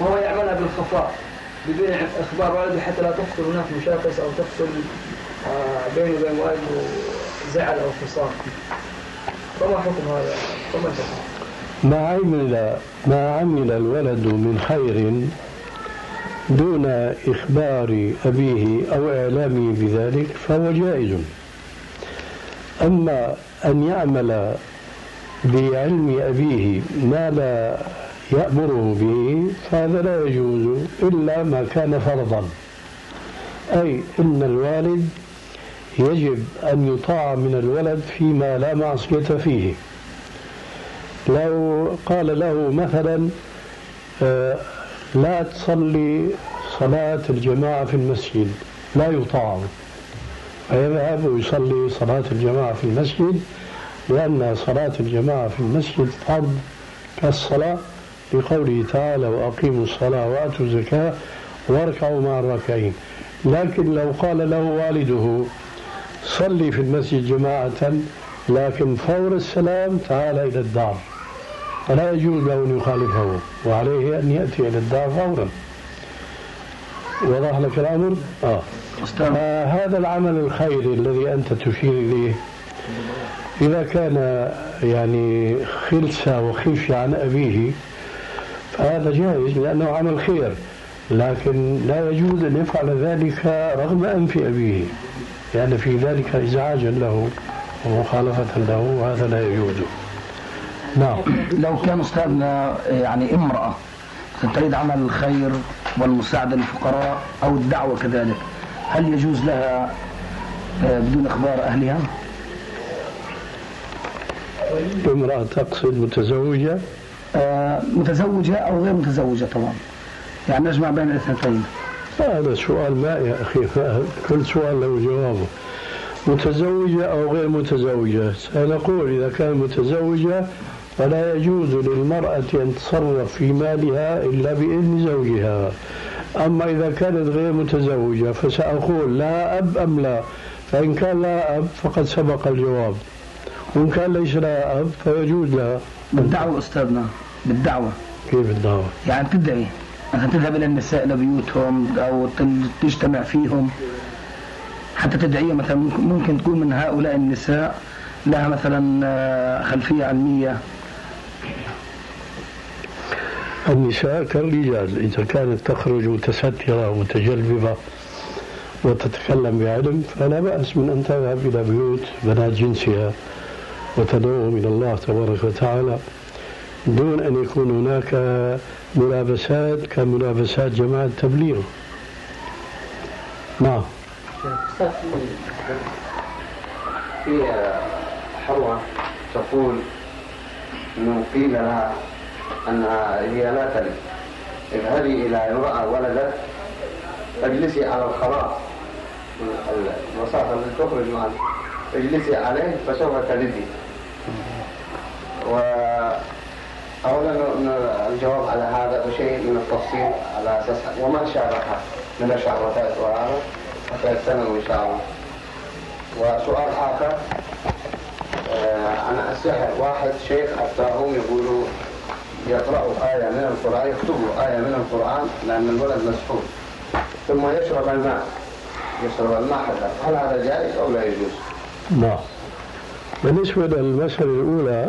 وهو يعملها بالخفاء بدون إخبار والده حتى لا تحصل هناك مشاكس أو تحصل آه، بينه وبين والده زعل أو خصام فما حكم هذا؟ فما؟ ما عمل ما عمل الولد من خير دون إخبار أبيه أو إعلامه بذلك فهو جائز أما أن يعمل بعلم أبيه ما لا يأمره به فهذا لا يجوز إلا ما كان فرضا. أي أن الوالد يجب أن يطاع من الولد فيما لا معصية فيه. لو قال له مثلا آه، لا تصلي صلاة الجماعة في المسجد لا يطاع. فيذهب ويصلي صلاة الجماعة في المسجد لأن صلاة الجماعة في المسجد فرض كالصلاة لقوله تعالى وأقيموا الصلاة وآتوا الزكاة واركعوا مع الراكعين لكن لو قال له والده صلي في المسجد جماعة لكن فور السلام تعال إلى الدار فلا يجوز له أن يخالفه وعليه أن يأتي إلى الدار فورا وضح لك الأمر؟ آه. آه هذا العمل الخيري الذي أنت تشير إليه إذا كان يعني خلسة وخفية عن أبيه فهذا جائز لأنه عمل خير لكن لا يجوز أن يفعل ذلك رغم أنف أبيه لأن في ذلك إزعاجا له ومخالفة له وهذا لا يجوز نعم لو كان أستاذنا يعني امرأة تريد عمل الخير والمساعدة للفقراء أو الدعوة كذلك هل يجوز لها آه، بدون إخبار أهلها؟ امرأة تقصد متزوجة؟ آه، متزوجة أو غير متزوجة طبعا. يعني نجمع بين الاثنتين. هذا سؤال ما يا أخي كل سؤال له جوابه. متزوجة أو غير متزوجة؟ سنقول إذا كانت متزوجة فلا يجوز للمرأة أن تتصرف في مالها إلا بإذن زوجها. أما إذا كانت غير متزوجة فسأقول لا أب أم لا. فإن كان لا أب فقد سبق الجواب. وإن كان ليس لا أب فيجوز لها. بالدعوة أستاذنا بالدعوة. كيف الدعوة؟ يعني تدعي أن تذهب إلى النساء لبيوتهم أو تجتمع فيهم. حتى تدعية مثلا ممكن تكون من هؤلاء النساء لها مثلا آه، خلفية علمية. النساء كالرجال إذا كانت تخرج متسترة ومتجلببة وتتكلم بعلم فلا بأس من أن تذهب إلى بيوت بنات جنسها. وتدعوهم إلى الله تبارك وتعالى دون أن يكون هناك ملابسات كملابسات جماعة التبليغ. نعم. في حروة تقول أنه قيل لها أنها هي لا تلد. اذهبي إلى امرأة ولدت اجلسي على الخلاط المصاحف التي تخرج معك اجلسي عليه فسوف تلدي و أولا الجواب على هذا بشيء من التفصيل على أساس وما شابهها من الشهوتات وهذا حتى يستمروا إن شاء الله. وسؤال آخر آه، عن السحر واحد شيخ أفتاهم يقولوا يقرأوا آية من القرآن يكتبوا آية من القرآن لأن الولد مسحور ثم يشرب الماء يشرب الماء حتى هل هذا جائز أو لا يجوز؟ نعم. بالنسبة للمسألة الأولى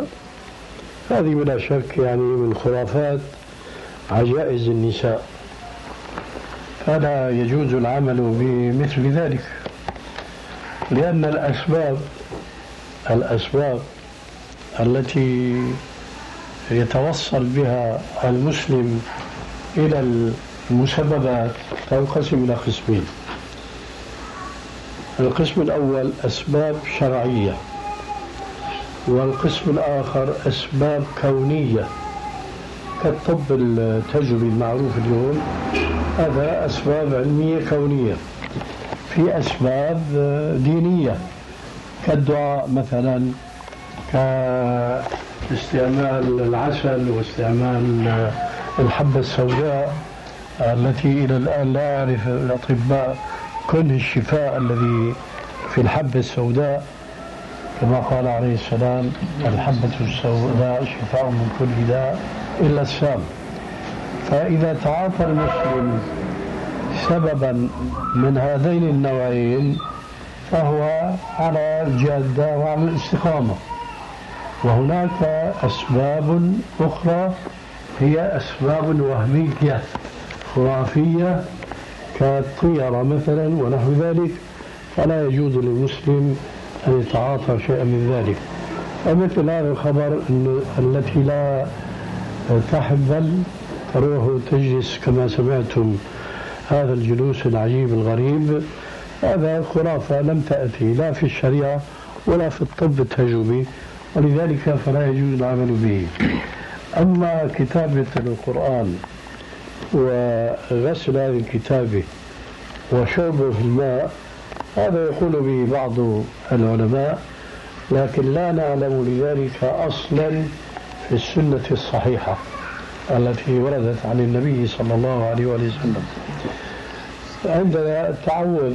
هذه بلا شك يعني من خرافات عجائز النساء. فلا يجوز العمل بمثل ذلك لأن الأسباب الأسباب التي يتوصل بها المسلم إلى المسببات تنقسم إلى قسمين. القسم الأول أسباب شرعية. والقسم الآخر أسباب كونية كالطب التجربي المعروف اليوم. هذا أسباب علمية كونية. في أسباب دينية كالدعاء مثلا كاستعمال العسل واستعمال الحبة السوداء التي إلى الآن لا يعرف الأطباء كل الشفاء الذي في الحبة السوداء. كما قال عليه السلام الحبة السوداء شفاء من كل داء إلا السام. فإذا تعاطى المسلم سببا من هذين النوعين فهو على الجادة وعلى الاستقامة. وهناك أسباب أخرى هي أسباب وهمية خرافية كالطيرة مثلا ونحو ذلك. فلا يجوز للمسلم أن يتعاطى شيئا من ذلك. ومثل هذا الخبر التي لا تحبل تروح تجلس كما سمعتم. هذا الجلوس العجيب الغريب. هذا خرافة لم تأتي لا في الشريعة ولا في الطب التجربي ولذلك فلا يجوز العمل به. أما كتابة القرآن وغسل هذه الكتابة وشربه في الماء هذا يقول به بعض العلماء لكن لا نعلم لذلك أصلا في السنة الصحيحة التي وردت عن النبي صلى الله عليه وسلم. عندنا التعوذ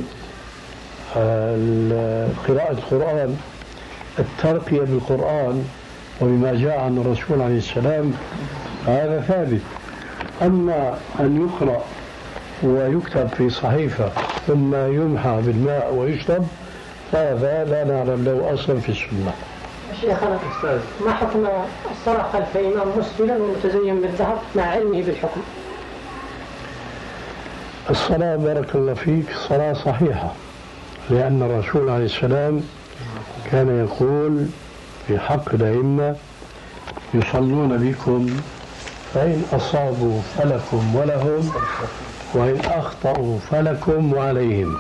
قراءة القرآن الترقية بالقرآن وبما جاء عن الرسول عليه السلام هذا ثابت. أما أن يقرأ ويكتب في صحيفة ثم يمحى بالماء ويشرب. هذا لا نعلم له أصلا في السنة. شيخنا ما حكم الصلاة خلف إمام مسبلا ومتزين بالذهب مع علمه بالحكم؟ الصلاة بارك الله فيك صلاة صحيحة لأن الرسول عليه السلام كان يقول في حق الأئمة يصلون بكم فإن أصابوا فلكم ولهم وإن أخطأوا فلكم وعليهم.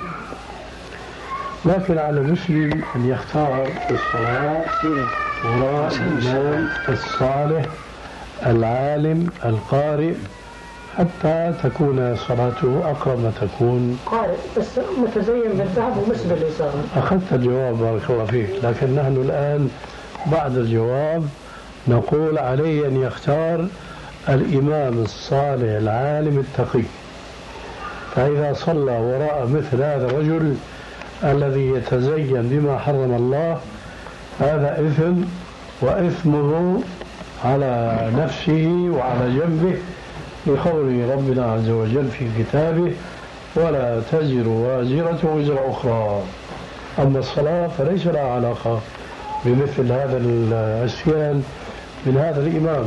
لكن على المسلم أن يختار الصلاة وراء الإمام الصالح العالم القارئ حتى تكون صلاته أقرب ما تكون. قارئ بس متزين بالذهب ومسبل اليسار أخذت الجواب بارك الله فيك لكن نحن الآن بعد الجواب نقول عليه أن يختار الإمام الصالح العالم التقي. فإذا صلى وراء مثل هذا الرجل الذي يتزين بما حرم الله هذا إثم وإثمه على نفسه وعلى جنبه لقول ربنا عز وجل في كتابه ولا تزر وازرة وزر أخرى أما الصلاة فليس لها علاقة بمثل هذا العصيان من هذا الإمام.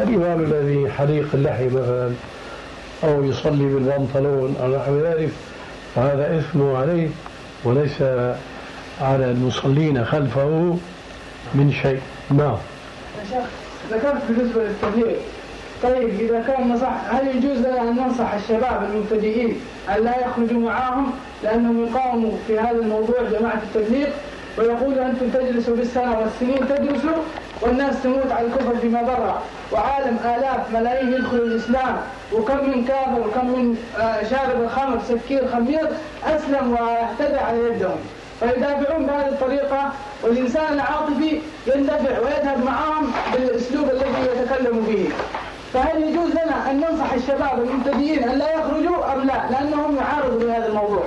الإمام الذي حليق اللحية مثلا أو يصلي بالبنطلون أو نحو ذلك فهذا إثمه عليه وليس على المصلين خلفه من شيء. نعم. ذكرت بالنسبة للتبليغ طيب إذا كان نصح هل يجوز لنا أن ننصح الشباب المبتدئين أن لا يخرجوا معاهم لأنهم يقاوموا في هذا الموضوع جماعة التبليغ؟ ويقولوا أنتم تجلسوا بالسنة والسنين تدرسوا والناس تموت على الكفر فيما برا. وعالم آلاف ملايين يدخلوا الإسلام. وكم من كافر وكم من آه، شارب الخمر سكير خمير أسلم واهتدى على يدهم. فيدافعون بهذه الطريقة والإنسان العاطفي يندفع ويذهب معهم بالأسلوب الذي يتكلم به. فهل يجوز لنا أن ننصح الشباب المبتدئين أن لا يخرجوا أم لا؟ لأنهم يعارضوا بهذا الموضوع.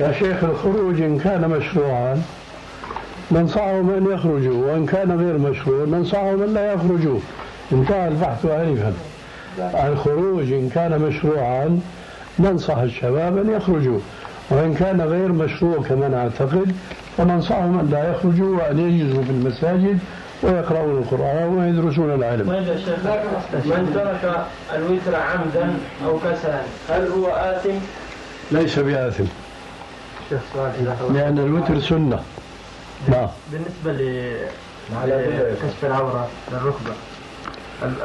يا شيخ الخروج إن كان مشروعا ننصحهم أن يخرجوا وإن كان غير مشروع ننصحهم أن لا يخرجوا. انتهى البحث آنفا الخروج إن كان مشروعا ننصح الشباب أن يخرجوا وإن كان غير مشروع كما نعتقد فننصحهم أن لا يخرجوا وأن يجلسوا في المساجد ويقرؤون القرآن ويدرسون العلم. من ترك الوتر عمدا أو كسلا هل هو آثم؟ ليس بآثم. لأن الوتر سنة. نعم. بالنسبة لكشف العورة للركبة.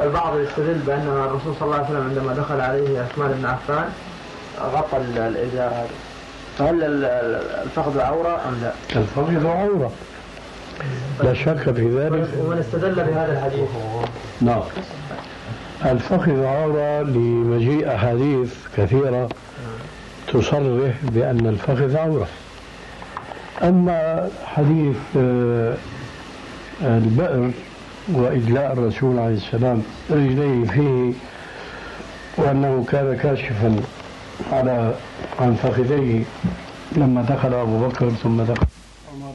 البعض يستدل بأن الرسول صلى الله عليه وسلم عندما دخل عليه عثمان بن عفان غطى الإزار هذا فهل الفخذ عورة أم لا؟ الفخذ عورة. لا شك في ذلك. ومن استدل بهذا الحديث. نعم. الفخذ عورة لمجيء أحاديث كثيرة تصرح بأن الفخذ عورة. أما حديث آه، البئر وإدلاء الرسول عليه السلام رجليه فيه وأنه كان كاشفا على عن فخذيه لما دخل أبو بكر ثم دخل عمر.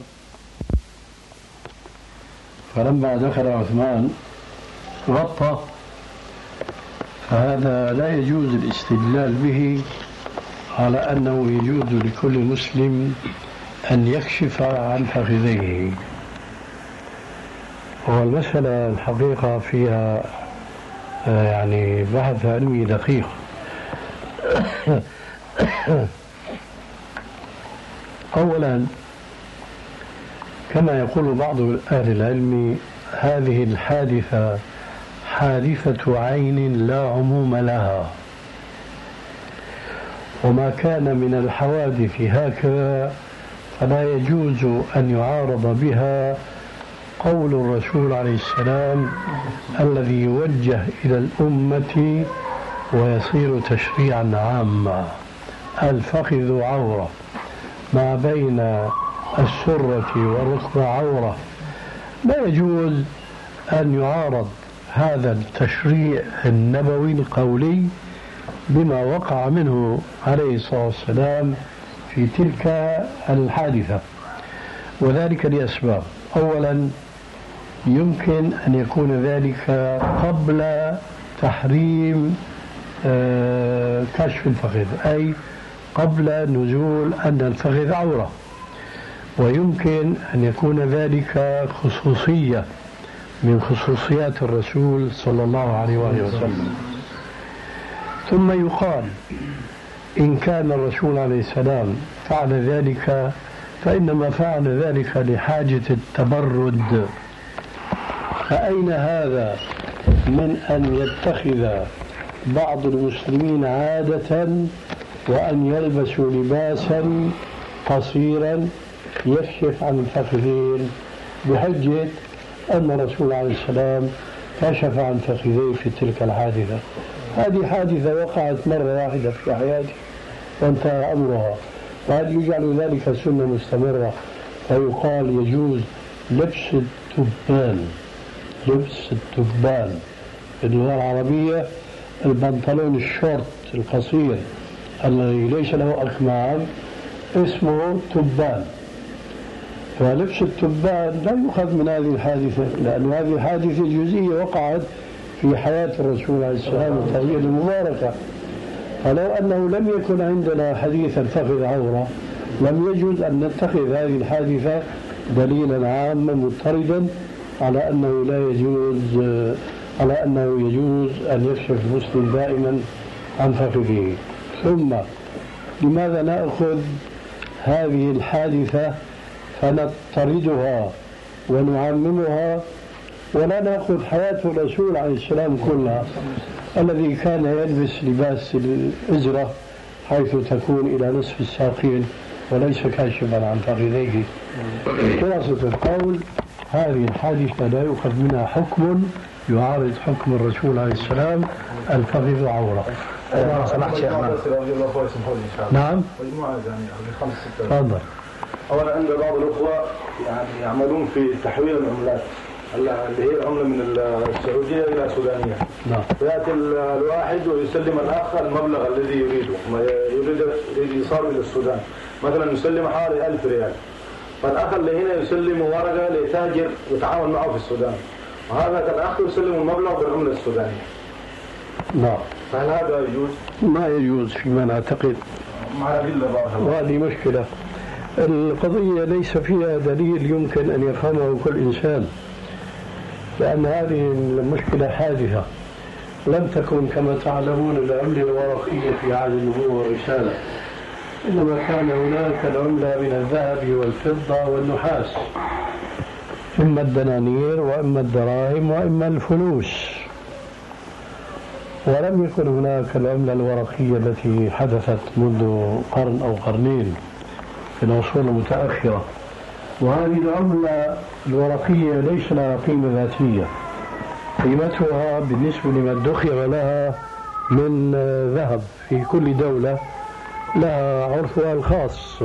فلما دخل عثمان غطى. فهذا لا يجوز الاستدلال به على أنه يجوز لكل مسلم أن يكشف عن فخذيه. والمسألة الحقيقة فيها آه، يعني بحث علمي دقيق. أولا كما يقول بعض أهل العلم هذه الحادثة حادثة عين لا عموم لها. وما كان من الحوادث هكذا فلا يجوز أن يعارض بها قول الرسول عليه السلام الذي يوجه إلى الأمة ويصير تشريعا عاما. الفخذ عورة. ما بين السرة والركبة عورة. لا يجوز أن يعارض هذا التشريع النبوي القولي بما وقع منه عليه الصلاة والسلام في تلك الحادثة وذلك لأسباب. أولا يمكن أن يكون ذلك قبل تحريم آه، كشف الفخذ أي قبل نزول أن الفخذ عورة. ويمكن أن يكون ذلك خصوصية من خصوصيات الرسول صلى الله عليه وسلم. ثم يقال إن كان الرسول عليه السلام فعل ذلك فإنما فعل ذلك لحاجة التبرد. فأين هذا؟ من أن يتخذ بعض المسلمين عادة وأن يلبسوا لباسا قصيرا يكشف عن الفخذين بحجة أن الرسول عليه السلام كشف عن فخذيه في تلك الحادثة؟ هذه حادثة وقعت مرة واحدة في حياته وانتهى أمرها. وهل يجعل ذلك سنة مستمرة فيقال يجوز لبس التبان. لبس التبان. في اللغة العربية البنطلون الشورت القصير الذي ليس له أكمام اسمه تبان. فلبس التبان لا يؤخذ من هذه الحادثة لأن هذه الحادثة جزئية وقعت في حياة الرسول عليه السلام وهي المباركة. فلو أنه لم يكن عندنا حديث الفخذ عورة لم يجوز أن نتخذ هذه الحادثة دليلا عاما مضطردا على أنه لا يجوز على أنه يجوز أن يكشف المسلم دائما عن فخذه. ثم لماذا نأخذ هذه الحادثة؟ فنضطردها ونعممها ولا نأخذ حياة الرسول عليه السلام كلها الذي كان يلبس لباس الأزرة حيث تكون إلى نصف الساقين وليس كاشفا عن فخذيه خلاصه القول هذه الحادثة لا يؤخذ منها حكم يعارض حكم الرسول عليه السلام الفخذ عورة. لو سمحت شيخنا. نعم. مجموعه يعني خمس تفضل. أولا عند بعض الأخوة يعني يعملون في تحويل العملات اللي هي العملة من السعودية إلى السودانيه. نعم. يأتي الواحد ويسلم الاخ المبلغ الذي يريده، يريد يريد ايصاله إلى السودان. مثلا يسلم حوالي 1000 ريال. فالأخ اللي هنا يسلم ورقة لتاجر يتعامل معه في السودان. وهذا الاخ يسلم المبلغ بالعملة السودانية. نعم. فهل هذا يجوز؟ ما يجوز فيما نعتقد. مع الادله وهذه مشكلة. القضية ليس فيها دليل يمكن أن يفهمه كل إنسان لأن هذه المشكلة حادثة لم تكن كما تعلمون العملة الورقية في عهد النبوة والرسالة. إنما كان هناك العملة من الذهب والفضة والنحاس. إما الدنانير وإما الدراهم وإما الفلوس. ولم يكن هناك العملة الورقية التي حدثت منذ قرن أو قرنين في العصور المتأخرة. وهذه العملة الورقية ليس لها قيمة ذاتية. قيمتها بالنسبة لما ادخر لها من ذهب في كل دولة لها عرفها الخاص.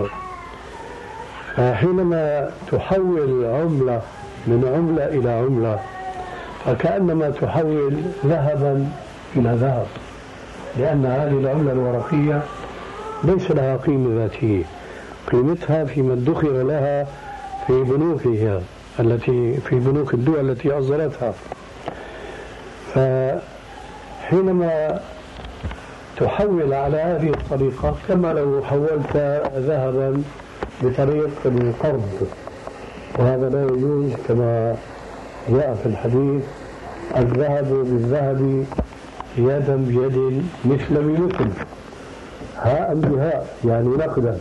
فحينما تحول عملة من عملة إلى عملة فكأنما تحول ذهبا إلى ذهب. لأن هذه العملة الورقية ليس لها قيمة ذاتية. قيمتها فيما ادخر لها في بنوكها التي في بنوك الدول التي أصدرتها. فحينما تحول على هذه الطريقة كما لو حولت ذهبا بطريق القرض وهذا لا يجوز كما جاء في الحديث الذهب بالذهب يدا بيد مثل بمثل. هاء بهاء يعني نقدا.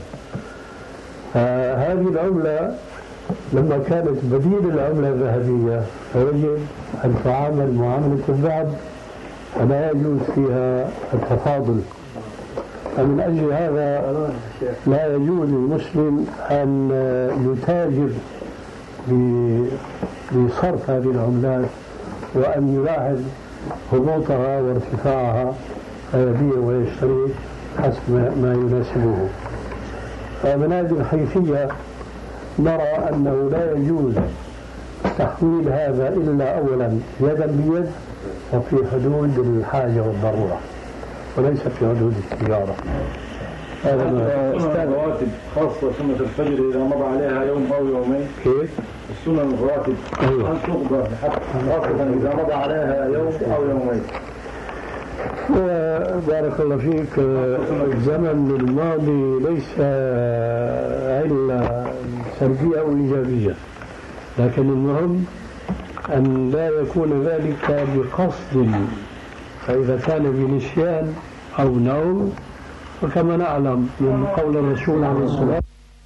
فهذه العملة لما كانت بديل العملة الذهبية فيجب أن تعامل معاملة الذهب فلا يجوز فيها التفاضل. فمن أجل هذا لا يجوز للمسلم أن يتاجر بصرف هذه العملات وأن يلاحظ هبوطها وارتفاعها فيبيع ويشتري حسب ما يناسبه. فمن هذه الحيثية نرى أنه لا يجوز تحويل هذا إلا أولا يدا بيد وفي حدود الحاجة والضرورة وليس في حدود التجارة هذا السنن الرواتب خاصة سنة الفجر إذا مضى عليها يوم أو يومين كيف؟ السنن الرواتب. هل تقدر خاصة إذا مضى عليها يوم أو يومين وبارك الله فيك الزمن الماضي ليس علة سلبية أو إيجابية لكن المهم أن لا يكون ذلك بقصد فإذا كان بنسيان أو نوم وكما نعلم من قول الرسول عليه الصلاة